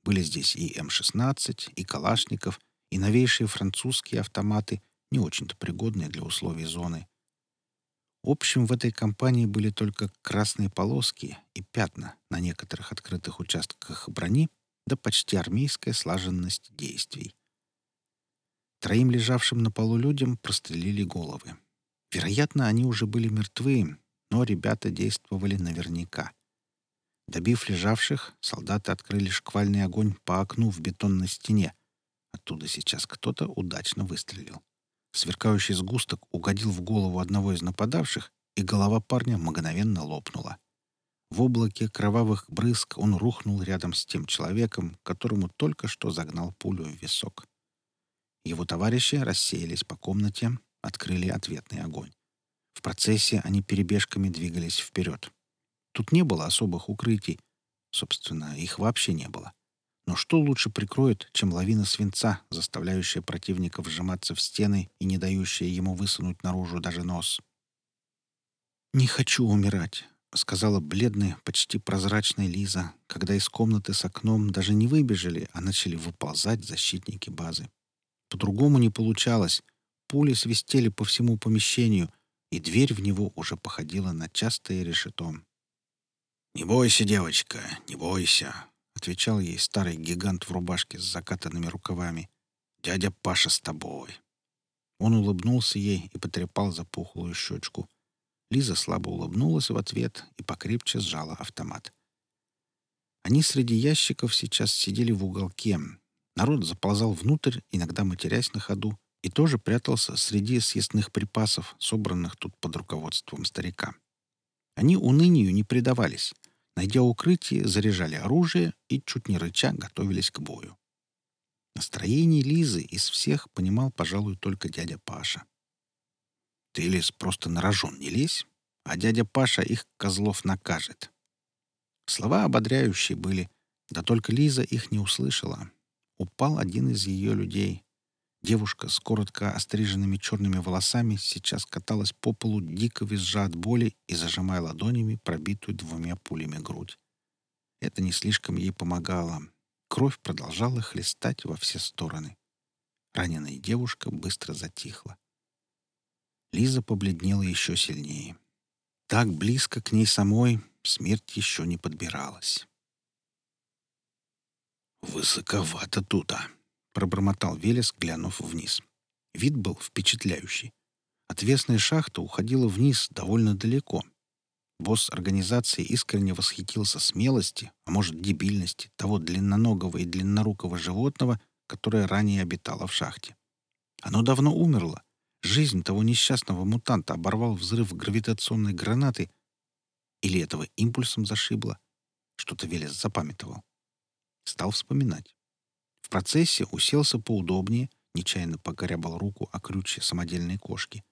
Были здесь и М-16, и Калашников, и новейшие французские автоматы, не очень-то пригодные для условий зоны. Общим в этой компании были только красные полоски и пятна на некоторых открытых участках брони, да почти армейская слаженность действий. Троим лежавшим на полу людям прострелили головы. Вероятно, они уже были мертвы, но ребята действовали наверняка. Добив лежавших, солдаты открыли шквальный огонь по окну в бетонной стене. Оттуда сейчас кто-то удачно выстрелил. Сверкающий сгусток угодил в голову одного из нападавших, и голова парня мгновенно лопнула. В облаке кровавых брызг он рухнул рядом с тем человеком, которому только что загнал пулю в висок. Его товарищи рассеялись по комнате, открыли ответный огонь. В процессе они перебежками двигались вперед. Тут не было особых укрытий. Собственно, их вообще не было. Но что лучше прикроет, чем лавина свинца, заставляющая противника вжиматься в стены и не дающая ему высунуть наружу даже нос? «Не хочу умирать», — сказала бледная, почти прозрачная Лиза, когда из комнаты с окном даже не выбежали, а начали выползать защитники базы. По-другому не получалось. Пули свистели по всему помещению, и дверь в него уже походила на частое решето. «Не бойся, девочка, не бойся», — отвечал ей старый гигант в рубашке с закатанными рукавами. «Дядя Паша с тобой». Он улыбнулся ей и потрепал запухлую щечку. Лиза слабо улыбнулась в ответ и покрепче сжала автомат. Они среди ящиков сейчас сидели в уголке, Народ заползал внутрь, иногда матерясь на ходу, и тоже прятался среди съестных припасов, собранных тут под руководством старика. Они унынию не предавались. Найдя укрытие, заряжали оружие и, чуть не рыча, готовились к бою. Настроение Лизы из всех понимал, пожалуй, только дядя Паша. «Ты, Лиз, просто на рожон не лезь, а дядя Паша их козлов накажет». Слова ободряющие были, да только Лиза их не услышала, упал один из ее людей. Девушка с коротко остриженными черными волосами сейчас каталась по полу, дико визжа от боли и зажимая ладонями пробитую двумя пулями грудь. Это не слишком ей помогало. Кровь продолжала хлестать во все стороны. Раненая девушка быстро затихла. Лиза побледнела еще сильнее. Так близко к ней самой смерть еще не подбиралась. «Высоковато тут-а», — пробормотал Велес, глянув вниз. Вид был впечатляющий. Отвесная шахта уходила вниз довольно далеко. Босс организации искренне восхитился смелости, а может дебильности, того длинноногого и длиннорукого животного, которое ранее обитало в шахте. Оно давно умерло. Жизнь того несчастного мутанта оборвал взрыв гравитационной гранаты. Или этого импульсом зашибло. Что-то Велес запамятовал. Стал вспоминать. В процессе уселся поудобнее, нечаянно покорябал руку о крючье самодельной кошки.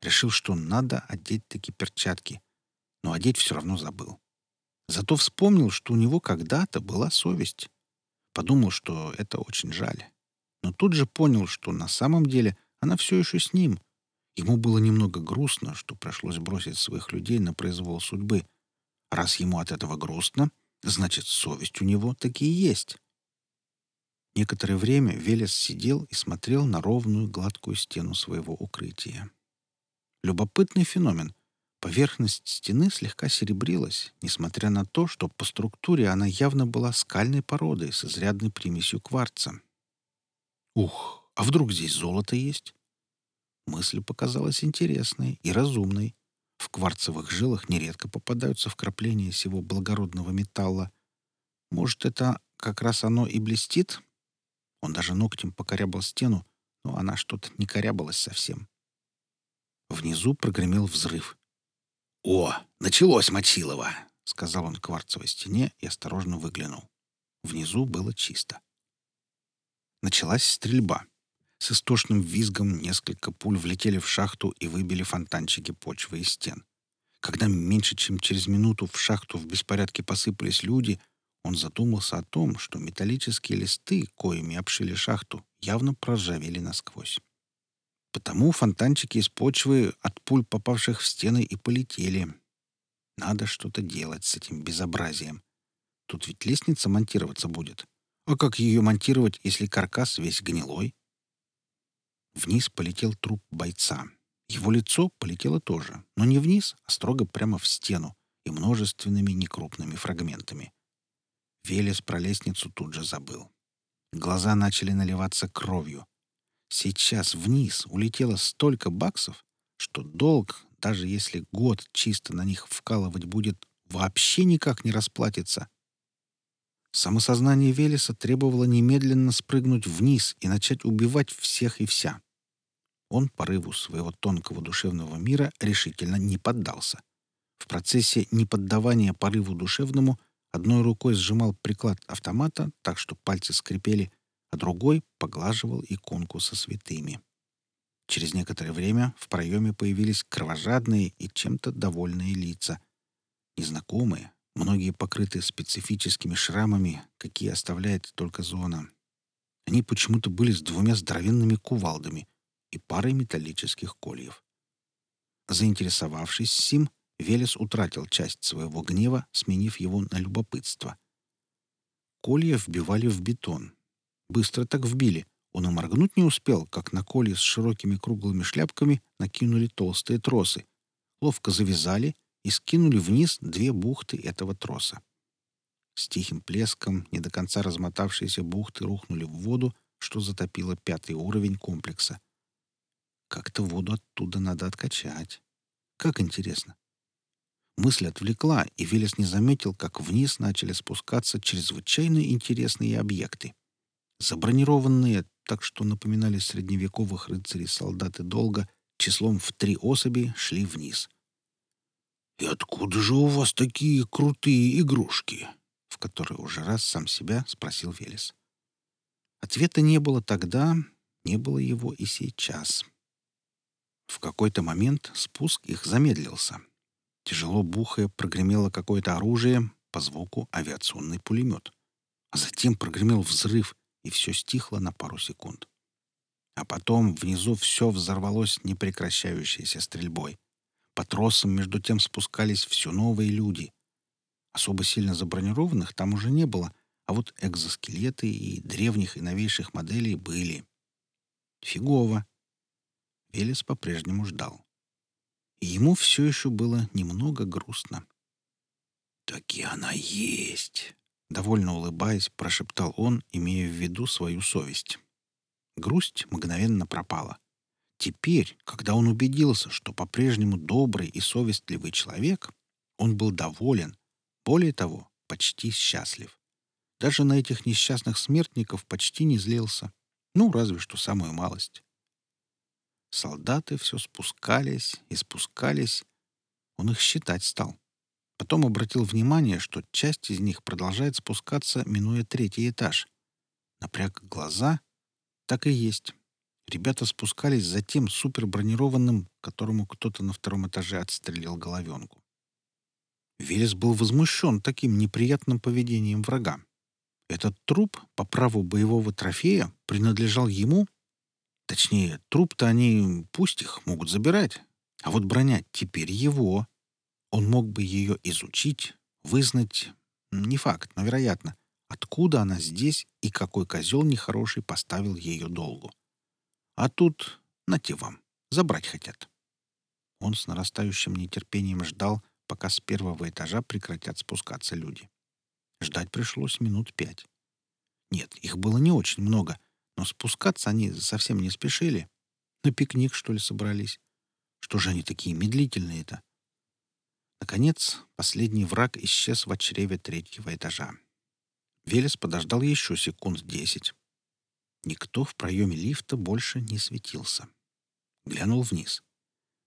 Решил, что надо одеть такие перчатки, но одеть все равно забыл. Зато вспомнил, что у него когда-то была совесть. Подумал, что это очень жаль. Но тут же понял, что на самом деле она все еще с ним. Ему было немного грустно, что пришлось бросить своих людей на произвол судьбы. Раз ему от этого грустно, Значит, совесть у него таки есть. Некоторое время Велес сидел и смотрел на ровную гладкую стену своего укрытия. Любопытный феномен. Поверхность стены слегка серебрилась, несмотря на то, что по структуре она явно была скальной породой с изрядной примесью кварца. Ух, а вдруг здесь золото есть? Мысль показалась интересной и разумной. В кварцевых жилах нередко попадаются вкрапления всего благородного металла. Может, это как раз оно и блестит. Он даже ногтем покорябал стену, но она что-то не корябалась совсем. Внизу прогремел взрыв. «О, началось Мочилово!» — сказал он кварцевой стене и осторожно выглянул. Внизу было чисто. Началась стрельба. С истошным визгом несколько пуль влетели в шахту и выбили фонтанчики почвы из стен. Когда меньше чем через минуту в шахту в беспорядке посыпались люди, он задумался о том, что металлические листы, коими обшили шахту, явно проржавели насквозь. Потому фонтанчики из почвы от пуль, попавших в стены, и полетели. Надо что-то делать с этим безобразием. Тут ведь лестница монтироваться будет. А как ее монтировать, если каркас весь гнилой? Вниз полетел труп бойца. Его лицо полетело тоже, но не вниз, а строго прямо в стену и множественными некрупными фрагментами. Велес про лестницу тут же забыл. Глаза начали наливаться кровью. Сейчас вниз улетело столько баксов, что долг, даже если год чисто на них вкалывать будет, вообще никак не расплатится. Самосознание Велеса требовало немедленно спрыгнуть вниз и начать убивать всех и вся. Он порыву своего тонкого душевного мира решительно не поддался. В процессе неподдавания порыву душевному одной рукой сжимал приклад автомата так, что пальцы скрипели, а другой поглаживал иконку со святыми. Через некоторое время в проеме появились кровожадные и чем-то довольные лица. Незнакомые, многие покрыты специфическими шрамами, какие оставляет только зона. Они почему-то были с двумя здоровенными кувалдами и парой металлических кольев. Заинтересовавшись сим, Велес утратил часть своего гнева, сменив его на любопытство. Колья вбивали в бетон. Быстро так вбили. Он и моргнуть не успел, как на колье с широкими круглыми шляпками накинули толстые тросы. Ловко завязали и скинули вниз две бухты этого троса. С тихим плеском не до конца размотавшиеся бухты рухнули в воду, что затопило пятый уровень комплекса. Как-то воду оттуда надо откачать. Как интересно. Мысль отвлекла, и Велес не заметил, как вниз начали спускаться чрезвычайно интересные объекты. Забронированные, так что напоминали средневековых рыцарей солдаты долго, числом в три особи шли вниз. «И откуда же у вас такие крутые игрушки?» в который уже раз сам себя спросил Велес. Ответа не было тогда, не было его и сейчас. В какой-то момент спуск их замедлился. Тяжело бухая прогремело какое-то оружие, по звуку авиационный пулемет. А затем прогремел взрыв, и все стихло на пару секунд. А потом внизу все взорвалось непрекращающейся стрельбой. По тросам между тем спускались все новые люди. Особо сильно забронированных там уже не было, а вот экзоскелеты и древних и новейших моделей были. Фигово. Велес по-прежнему ждал и ему все еще было немного грустно. «Так и она есть!» — довольно улыбаясь, прошептал он, имея в виду свою совесть. Грусть мгновенно пропала. Теперь, когда он убедился, что по-прежнему добрый и совестливый человек, он был доволен, более того, почти счастлив. Даже на этих несчастных смертников почти не злился. Ну, разве что самую малость. Солдаты все спускались и спускались. Он их считать стал. Потом обратил внимание, что часть из них продолжает спускаться, минуя третий этаж. Напряг глаза. Так и есть. Ребята спускались за тем супербронированным, которому кто-то на втором этаже отстрелил головенку. Велес был возмущен таким неприятным поведением врага. Этот труп по праву боевого трофея принадлежал ему Точнее, труп-то они, пусть их, могут забирать. А вот броня теперь его. Он мог бы ее изучить, вызнать, не факт, но вероятно, откуда она здесь и какой козел нехороший поставил ее долгу. А тут, нате вам, забрать хотят. Он с нарастающим нетерпением ждал, пока с первого этажа прекратят спускаться люди. Ждать пришлось минут пять. Нет, их было не очень много — но спускаться они совсем не спешили. На пикник, что ли, собрались? Что же они такие медлительные-то? Наконец, последний враг исчез в чреве третьего этажа. Велес подождал еще секунд десять. Никто в проеме лифта больше не светился. Глянул вниз.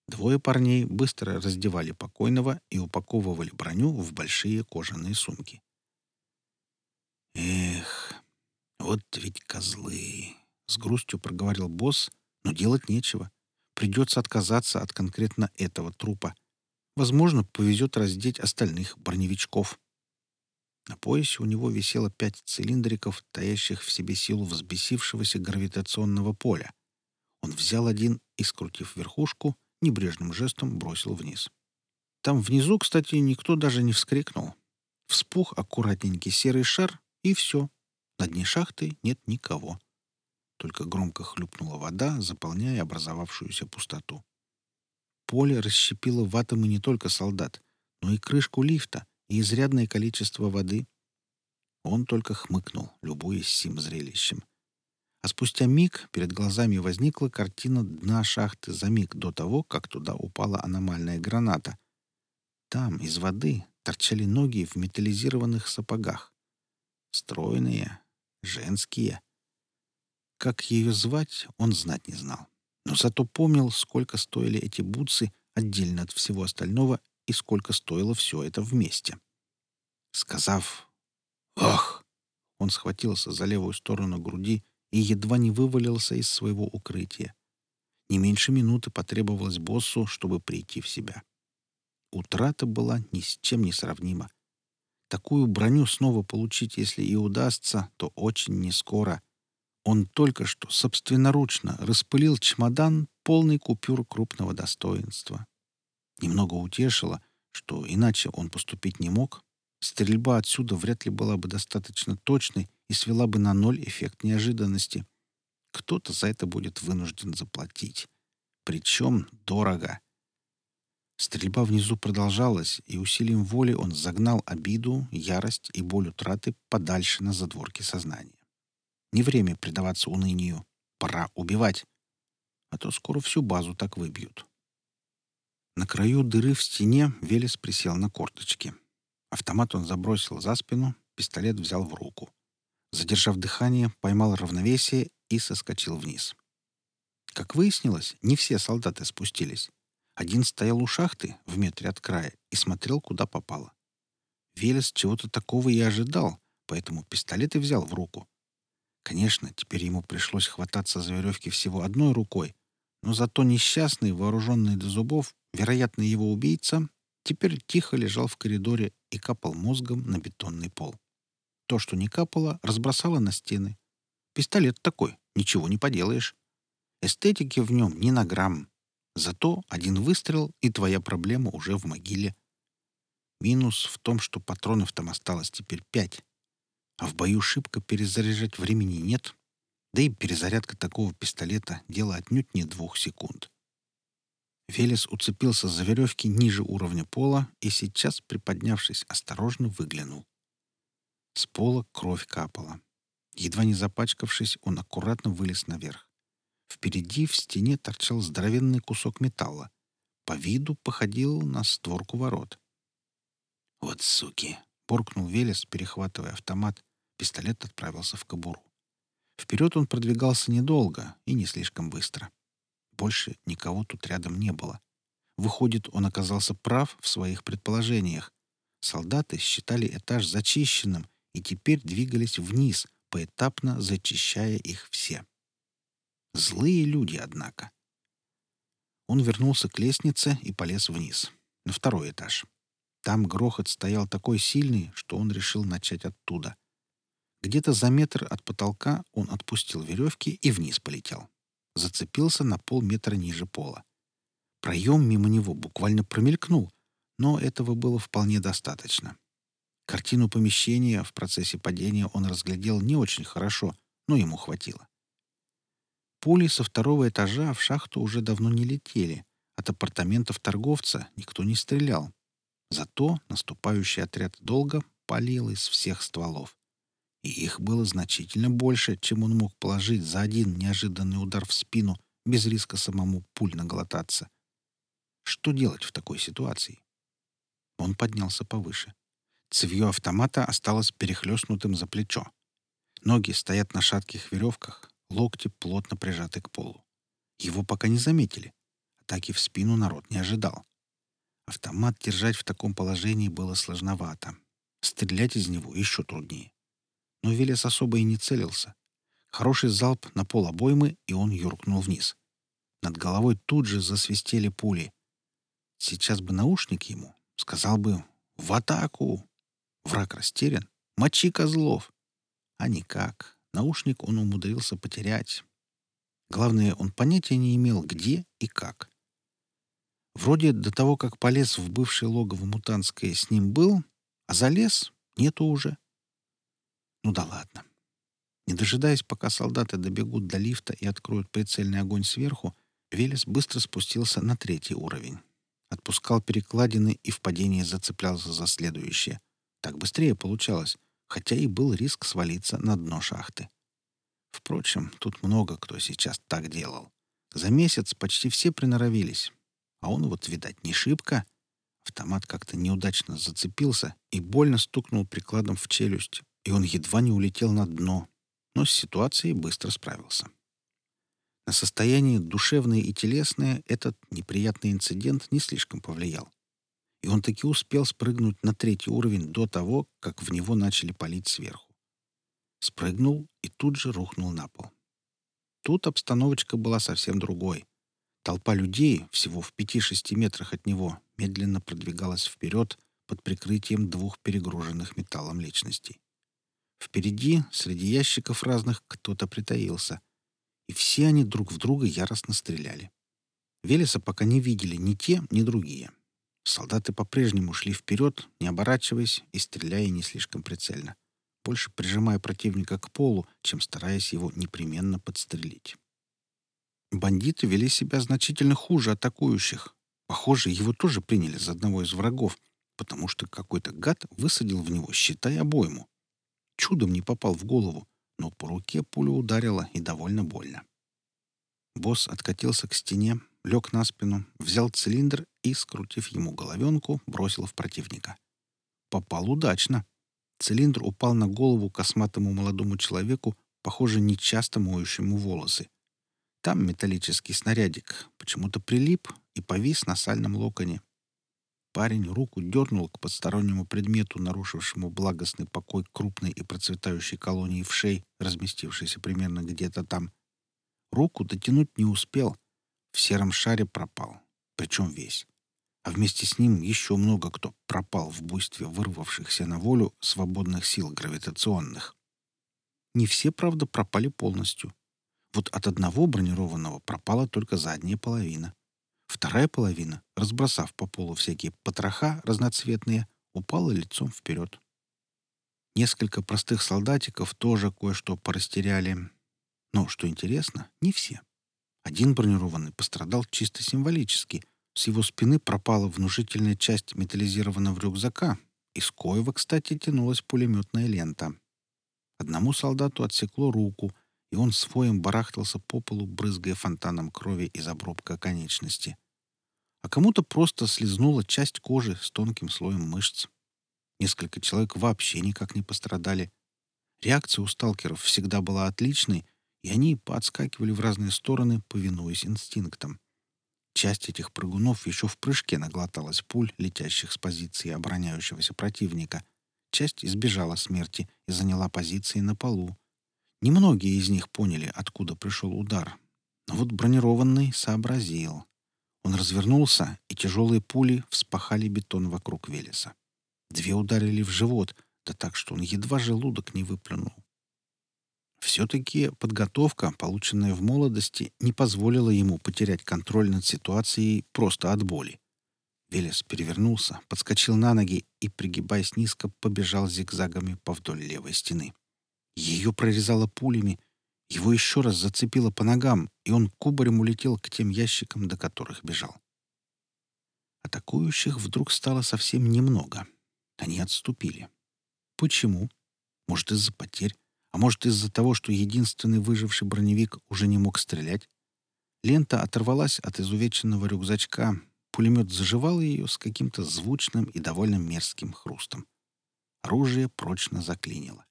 Двое парней быстро раздевали покойного и упаковывали броню в большие кожаные сумки. «Эх, вот ведь козлы!» — с грустью проговорил босс, но делать нечего. Придется отказаться от конкретно этого трупа. Возможно, повезет раздеть остальных броневичков. На поясе у него висело пять цилиндриков, таящих в себе силу взбесившегося гравитационного поля. Он взял один и, скрутив верхушку, небрежным жестом бросил вниз. Там внизу, кстати, никто даже не вскрикнул. Вспух аккуратненький серый шар, и все. На дне шахты нет никого. Только громко хлюпнула вода, заполняя образовавшуюся пустоту. Поле расщепило в атомы не только солдат, но и крышку лифта, и изрядное количество воды. Он только хмыкнул, любуясь сим зрелищем. А спустя миг перед глазами возникла картина дна шахты за миг до того, как туда упала аномальная граната. Там, из воды, торчали ноги в металлизированных сапогах. Стройные, женские. Как ее звать, он знать не знал. Но зато помнил, сколько стоили эти бутсы отдельно от всего остального и сколько стоило все это вместе. Сказав «Ах!», он схватился за левую сторону груди и едва не вывалился из своего укрытия. Не меньше минуты потребовалось боссу, чтобы прийти в себя. Утрата была ни с чем не сравнима. Такую броню снова получить, если и удастся, то очень нескоро. Он только что собственноручно распылил чемодан, полный купюр крупного достоинства. Немного утешило, что иначе он поступить не мог. Стрельба отсюда вряд ли была бы достаточно точной и свела бы на ноль эффект неожиданности. Кто-то за это будет вынужден заплатить. Причем дорого. Стрельба внизу продолжалась, и усилием воли он загнал обиду, ярость и боль утраты подальше на задворки сознания. Не время предаваться унынию. Пора убивать. А то скоро всю базу так выбьют. На краю дыры в стене Велес присел на корточки. Автомат он забросил за спину, пистолет взял в руку. Задержав дыхание, поймал равновесие и соскочил вниз. Как выяснилось, не все солдаты спустились. Один стоял у шахты в метре от края и смотрел, куда попало. Велес чего-то такого и ожидал, поэтому пистолет и взял в руку. Конечно, теперь ему пришлось хвататься за веревки всего одной рукой, но зато несчастный, вооруженный до зубов, вероятно, его убийца, теперь тихо лежал в коридоре и капал мозгом на бетонный пол. То, что не капало, разбросало на стены. Пистолет такой, ничего не поделаешь. Эстетики в нем ни на грамм. Зато один выстрел, и твоя проблема уже в могиле. Минус в том, что патронов там осталось теперь пять. А в бою шибко перезаряжать времени нет. Да и перезарядка такого пистолета — дело отнюдь не двух секунд. Велес уцепился за веревки ниже уровня пола и сейчас, приподнявшись, осторожно выглянул. С пола кровь капала. Едва не запачкавшись, он аккуратно вылез наверх. Впереди в стене торчал здоровенный кусок металла. По виду походил на створку ворот. «Вот суки!» — буркнул Велес, перехватывая автомат. Пистолет отправился в кобуру. Вперед он продвигался недолго и не слишком быстро. Больше никого тут рядом не было. Выходит, он оказался прав в своих предположениях. Солдаты считали этаж зачищенным и теперь двигались вниз, поэтапно зачищая их все. Злые люди, однако. Он вернулся к лестнице и полез вниз, на второй этаж. Там грохот стоял такой сильный, что он решил начать оттуда. Где-то за метр от потолка он отпустил веревки и вниз полетел. Зацепился на полметра ниже пола. Проем мимо него буквально промелькнул, но этого было вполне достаточно. Картину помещения в процессе падения он разглядел не очень хорошо, но ему хватило. Пули со второго этажа в шахту уже давно не летели. От апартаментов торговца никто не стрелял. Зато наступающий отряд долго палил из всех стволов и их было значительно больше, чем он мог положить за один неожиданный удар в спину без риска самому пуль наглотаться. Что делать в такой ситуации? Он поднялся повыше. Цевье автомата осталось перехлестнутым за плечо. Ноги стоят на шатких веревках, локти плотно прижаты к полу. Его пока не заметили. Атаки в спину народ не ожидал. Автомат держать в таком положении было сложновато. Стрелять из него еще труднее. Но Велес особо и не целился. Хороший залп на пол обоймы, и он юркнул вниз. Над головой тут же засвистели пули. Сейчас бы наушник ему, сказал бы «В атаку!» Враг растерян. Мочи козлов. А никак. Наушник он умудрился потерять. Главное, он понятия не имел, где и как. Вроде до того, как полез в бывшее логово мутантское, с ним был, а залез — нету уже. Ну да ладно. Не дожидаясь, пока солдаты добегут до лифта и откроют прицельный огонь сверху, Велес быстро спустился на третий уровень. Отпускал перекладины и в падении зацеплялся за следующее. Так быстрее получалось, хотя и был риск свалиться на дно шахты. Впрочем, тут много кто сейчас так делал. За месяц почти все приноровились. А он вот, видать, не шибко. Автомат как-то неудачно зацепился и больно стукнул прикладом в челюсть, и он едва не улетел на дно, но с ситуацией быстро справился. На состояние душевное и телесное этот неприятный инцидент не слишком повлиял. И он таки успел спрыгнуть на третий уровень до того, как в него начали палить сверху. Спрыгнул и тут же рухнул на пол. Тут обстановочка была совсем другой. Толпа людей, всего в пяти-шести метрах от него, медленно продвигалась вперед под прикрытием двух перегруженных металлом личностей. Впереди, среди ящиков разных, кто-то притаился. И все они друг в друга яростно стреляли. Велеса пока не видели ни те, ни другие. Солдаты по-прежнему шли вперед, не оборачиваясь и стреляя не слишком прицельно, больше прижимая противника к полу, чем стараясь его непременно подстрелить. Бандиты вели себя значительно хуже атакующих. Похоже, его тоже приняли за одного из врагов, потому что какой-то гад высадил в него, считай, обойму. Чудом не попал в голову, но по руке пуля ударила и довольно больно. Босс откатился к стене, лег на спину, взял цилиндр и, скрутив ему головенку, бросил в противника. Попал удачно. Цилиндр упал на голову косматому молодому человеку, похоже, нечасто моющему волосы. Там металлический снарядик почему-то прилип и повис на сальном локоне. Парень руку дернул к подстороннему предмету, нарушившему благостный покой крупной и процветающей колонии вшей, разместившейся примерно где-то там. Руку дотянуть не успел. В сером шаре пропал. Причем весь. А вместе с ним еще много кто пропал в буйстве вырвавшихся на волю свободных сил гравитационных. Не все, правда, пропали полностью. Вот от одного бронированного пропала только задняя половина. Вторая половина, разбросав по полу всякие потроха разноцветные, упала лицом вперед. Несколько простых солдатиков тоже кое-что порастеряли. Но, что интересно, не все. Один бронированный пострадал чисто символически. С его спины пропала внушительная часть металлизированного рюкзака. Из коева, кстати, тянулась пулеметная лента. Одному солдату отсекло руку, и он своим барахтался по полу, брызгая фонтаном крови из обрубка конечности. А кому-то просто слезнула часть кожи с тонким слоем мышц. Несколько человек вообще никак не пострадали. Реакция у сталкеров всегда была отличной, и они подскакивали в разные стороны, повинуясь инстинктам. Часть этих прыгунов еще в прыжке наглоталась пуль, летящих с позиции обороняющегося противника. Часть избежала смерти и заняла позиции на полу, Немногие из них поняли, откуда пришел удар. Но вот бронированный сообразил. Он развернулся, и тяжелые пули вспахали бетон вокруг Велеса. Две ударили в живот, да так, что он едва желудок не выплюнул. Все-таки подготовка, полученная в молодости, не позволила ему потерять контроль над ситуацией просто от боли. Велес перевернулся, подскочил на ноги и, пригибаясь низко, побежал зигзагами по вдоль левой стены. Ее прорезало пулями, его еще раз зацепило по ногам, и он кубарем улетел к тем ящикам, до которых бежал. Атакующих вдруг стало совсем немного. Они отступили. Почему? Может, из-за потерь, а может, из-за того, что единственный выживший броневик уже не мог стрелять? Лента оторвалась от изувеченного рюкзачка, пулемет заживал ее с каким-то звучным и довольно мерзким хрустом. Оружие прочно заклинило.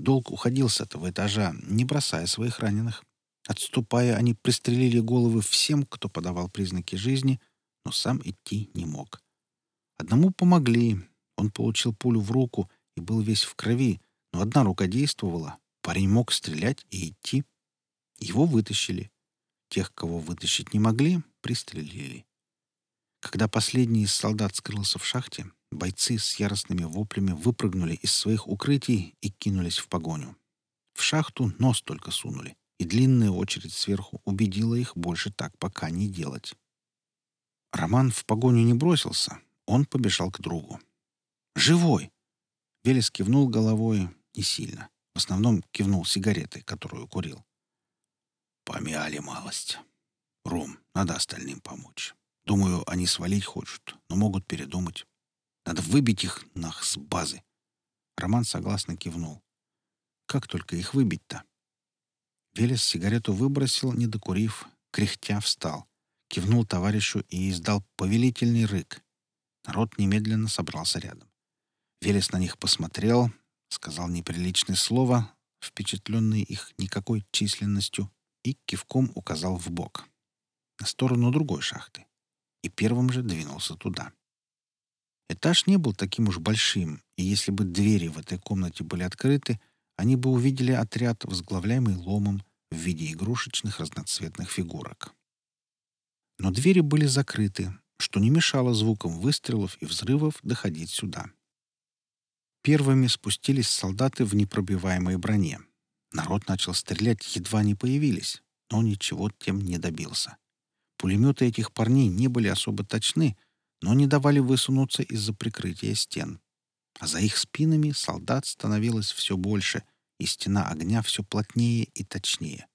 Долг уходил с этого этажа, не бросая своих раненых. Отступая, они пристрелили головы всем, кто подавал признаки жизни, но сам идти не мог. Одному помогли. Он получил пулю в руку и был весь в крови, но одна рука действовала. Парень мог стрелять и идти. Его вытащили. Тех, кого вытащить не могли, пристрелили. Когда последний из солдат скрылся в шахте, бойцы с яростными воплями выпрыгнули из своих укрытий и кинулись в погоню. В шахту нос только сунули, и длинная очередь сверху убедила их больше так пока не делать. Роман в погоню не бросился, он побежал к другу. «Живой!» Велес кивнул головой не сильно. В основном кивнул сигаретой, которую курил. Помяли малость. Ром, надо остальным помочь. Думаю, они свалить хочут, но могут передумать. Надо выбить их нах с базы. Роман согласно кивнул. Как только их выбить-то? Велес сигарету выбросил, не докурив, кряхтя встал, кивнул товарищу и издал повелительный рык. Народ немедленно собрался рядом. Велес на них посмотрел, сказал неприличное слово, впечатленный их никакой численностью, и кивком указал в бок, на сторону другой шахты, и первым же двинулся туда. Этаж не был таким уж большим, и если бы двери в этой комнате были открыты, они бы увидели отряд, возглавляемый ломом в виде игрушечных разноцветных фигурок. Но двери были закрыты, что не мешало звукам выстрелов и взрывов доходить сюда. Первыми спустились солдаты в непробиваемой броне. Народ начал стрелять, едва не появились, но ничего тем не добился. Пулеметы этих парней не были особо точны, но не давали высунуться из-за прикрытия стен. А за их спинами солдат становилось все больше, и стена огня все плотнее и точнее.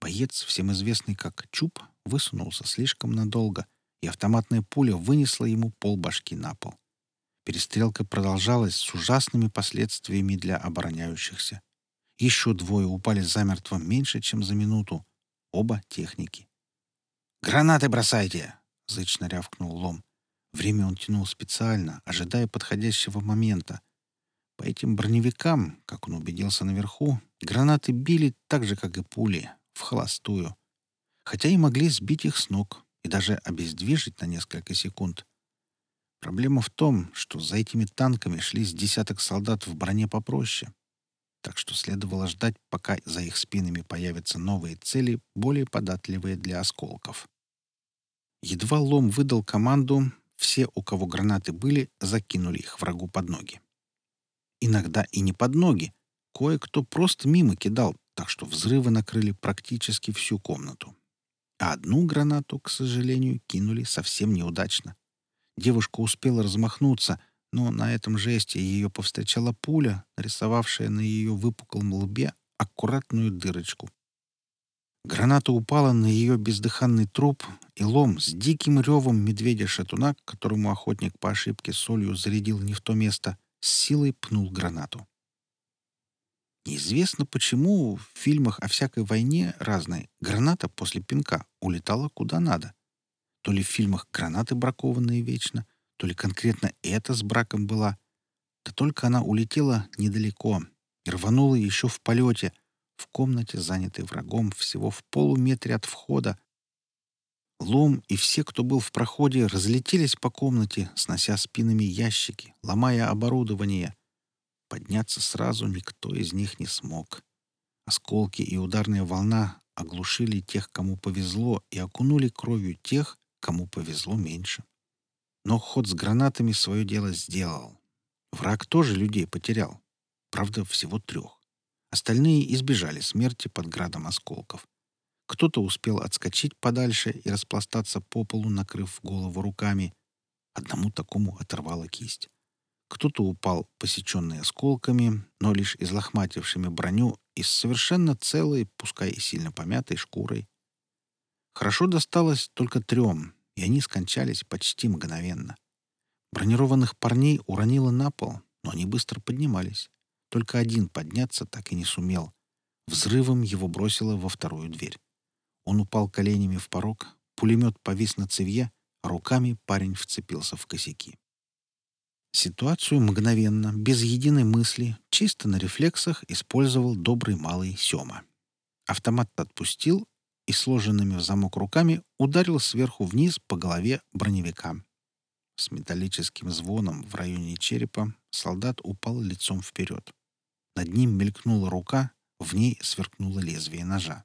Боец, всем известный как Чуб, высунулся слишком надолго, и автоматная пуля вынесла ему полбашки на пол. Перестрелка продолжалась с ужасными последствиями для обороняющихся. Еще двое упали замертво меньше, чем за минуту. Оба техники. «Гранаты бросайте!» — зычно рявкнул Лом. Время он тянул специально, ожидая подходящего момента. По этим броневикам, как он убедился наверху, гранаты били так же, как и пули, в холостую. Хотя и могли сбить их с ног и даже обездвижить на несколько секунд. Проблема в том, что за этими танками шли с десяток солдат в броне попроще так что следовало ждать, пока за их спинами появятся новые цели, более податливые для осколков. Едва лом выдал команду, все, у кого гранаты были, закинули их врагу под ноги. Иногда и не под ноги. Кое-кто просто мимо кидал, так что взрывы накрыли практически всю комнату. А одну гранату, к сожалению, кинули совсем неудачно. Девушка успела размахнуться, но на этом жесте ее повстречала пуля, нарисовавшая на ее выпуклом лбе аккуратную дырочку. Граната упала на ее бездыханный труп, и лом с диким ревом медведя-шатуна, которому охотник по ошибке солью зарядил не в то место, с силой пнул гранату. Неизвестно почему в фильмах о всякой войне разной граната после пинка улетала куда надо. То ли в фильмах гранаты бракованные вечно — то ли конкретно это с браком была. Да только она улетела недалеко и рванула еще в полете, в комнате, занятой врагом всего в полуметре от входа. Лом и все, кто был в проходе, разлетелись по комнате, снося спинами ящики, ломая оборудование. Подняться сразу никто из них не смог. Осколки и ударная волна оглушили тех, кому повезло, и окунули кровью тех, кому повезло меньше. Но ход с гранатами свое дело сделал. Враг тоже людей потерял. Правда, всего трех. Остальные избежали смерти под градом осколков. Кто-то успел отскочить подальше и распластаться по полу, накрыв голову руками. Одному такому оторвало кисть. Кто-то упал, посеченный осколками, но лишь излохматившими броню и с совершенно целой, пускай и сильно помятой шкурой. Хорошо досталось только трем, и они скончались почти мгновенно. Бронированных парней уронило на пол, но они быстро поднимались. Только один подняться так и не сумел. Взрывом его бросило во вторую дверь. Он упал коленями в порог, пулемет повис на цевье, а руками парень вцепился в косяки. Ситуацию мгновенно, без единой мысли, чисто на рефлексах использовал добрый малый Сёма. Автомат отпустил и сложенными в замок руками ударил сверху вниз по голове броневика. С металлическим звоном в районе черепа солдат упал лицом вперед. Над ним мелькнула рука, в ней сверкнуло лезвие ножа.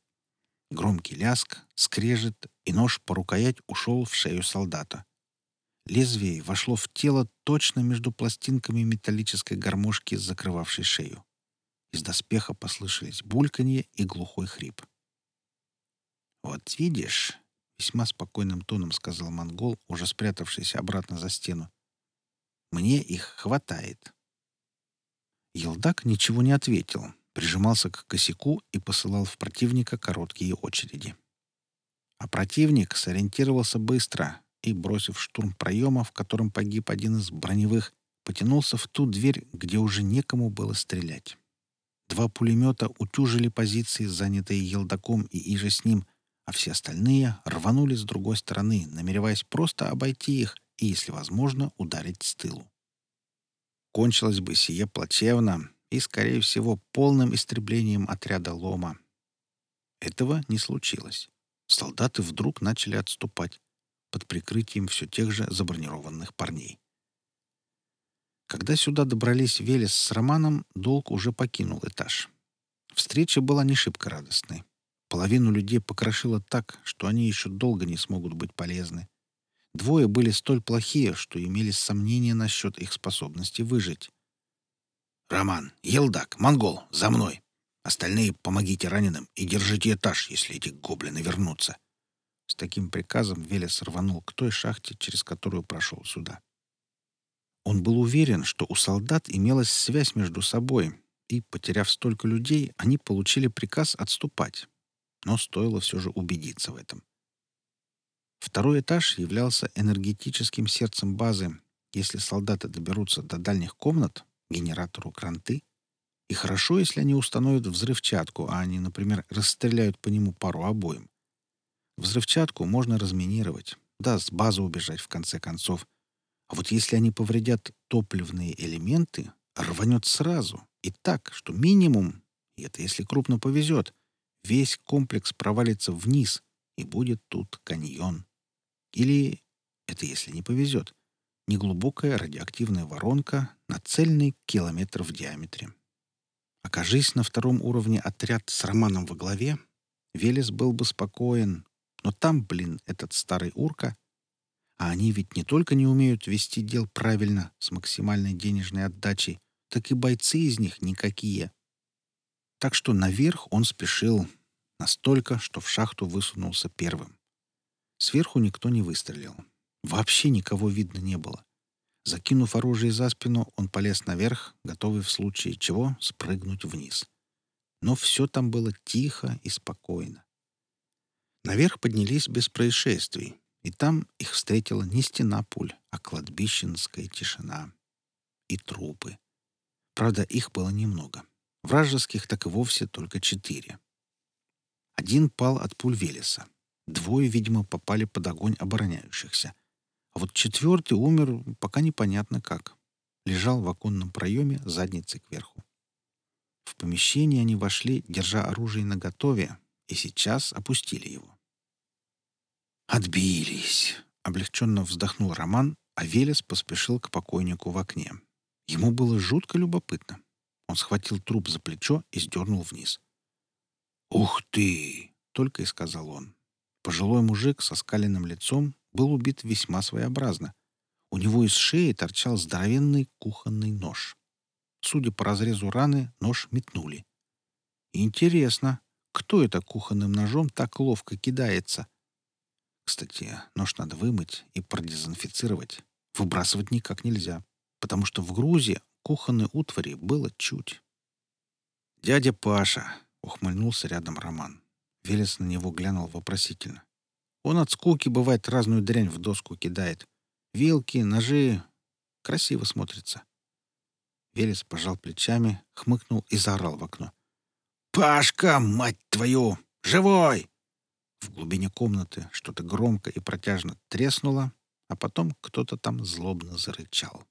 Громкий ляск, скрежет, и нож по рукоять ушел в шею солдата. Лезвие вошло в тело точно между пластинками металлической гармошки, закрывавшей шею. Из доспеха послышались бульканье и глухой хрип. «Вот видишь», — весьма спокойным тоном сказал монгол, уже спрятавшийся обратно за стену, — «мне их хватает». Елдак ничего не ответил, прижимался к косяку и посылал в противника короткие очереди. А противник сориентировался быстро и, бросив штурм проема, в котором погиб один из броневых, потянулся в ту дверь, где уже некому было стрелять. Два пулемета утюжили позиции, занятые Елдаком и иже с ним, а все остальные рванули с другой стороны, намереваясь просто обойти их и, если возможно, ударить с тылу. Кончилось бы сие плачевно, и, скорее всего, полным истреблением отряда лома. Этого не случилось. Солдаты вдруг начали отступать под прикрытием все тех же забронированных парней. Когда сюда добрались Велес с Романом, Долг уже покинул этаж. Встреча была не шибко радостной. Половину людей покрошило так, что они еще долго не смогут быть полезны. Двое были столь плохие, что имелись сомнения насчет их способности выжить. «Роман, Елдак, Монгол, за мной! Остальные помогите раненым и держите этаж, если эти гоблины вернутся!» С таким приказом Велес рванул к той шахте, через которую прошел сюда. Он был уверен, что у солдат имелась связь между собой, и, потеряв столько людей, они получили приказ отступать. Но стоило все же убедиться в этом. Второй этаж являлся энергетическим сердцем базы. Если солдаты доберутся до дальних комнат, генератору кранты. И хорошо, если они установят взрывчатку, а они, например, расстреляют по нему пару обоим. Взрывчатку можно разминировать, да, с базы убежать в конце концов. А вот если они повредят топливные элементы, рванет сразу. И так, что минимум, и это если крупно повезет, весь комплекс провалится вниз, и будет тут каньон. Или, это если не повезет, неглубокая радиоактивная воронка на цельный километр в диаметре. Окажись на втором уровне отряд с Романом во главе, Велес был бы спокоен, но там, блин, этот старый урка. А они ведь не только не умеют вести дел правильно, с максимальной денежной отдачей, так и бойцы из них никакие. Так что наверх он спешил, настолько, что в шахту высунулся первым. Сверху никто не выстрелил. Вообще никого видно не было. Закинув оружие за спину, он полез наверх, готовый в случае чего спрыгнуть вниз. Но все там было тихо и спокойно. Наверх поднялись без происшествий, и там их встретила не стена пуль, а кладбищенская тишина. И трупы. Правда, их было немного. Вражеских так и вовсе только четыре. Один пал от пуль Велеса. Двое, видимо, попали под огонь обороняющихся. А вот четвертый умер пока непонятно как. Лежал в оконном проеме задницей кверху. В помещение они вошли, держа оружие наготове, и сейчас опустили его. «Отбились!» — облегченно вздохнул Роман, а Велес поспешил к покойнику в окне. Ему было жутко любопытно. Он схватил труп за плечо и сдернул вниз. «Ух ты!» — только и сказал он. Пожилой мужик со скаленным лицом был убит весьма своеобразно. У него из шеи торчал здоровенный кухонный нож. Судя по разрезу раны, нож метнули. Интересно, кто это кухонным ножом так ловко кидается? Кстати, нож надо вымыть и продезинфицировать. Выбрасывать никак нельзя, потому что в грузе кухонной утвари было чуть. «Дядя Паша!» — ухмыльнулся рядом Роман. Велес на него глянул вопросительно. Он от скуки, бывает, разную дрянь в доску кидает. Вилки, ножи. Красиво смотрится. Велес пожал плечами, хмыкнул и заорал в окно. «Пашка, мать твою! Живой!» В глубине комнаты что-то громко и протяжно треснуло, а потом кто-то там злобно зарычал.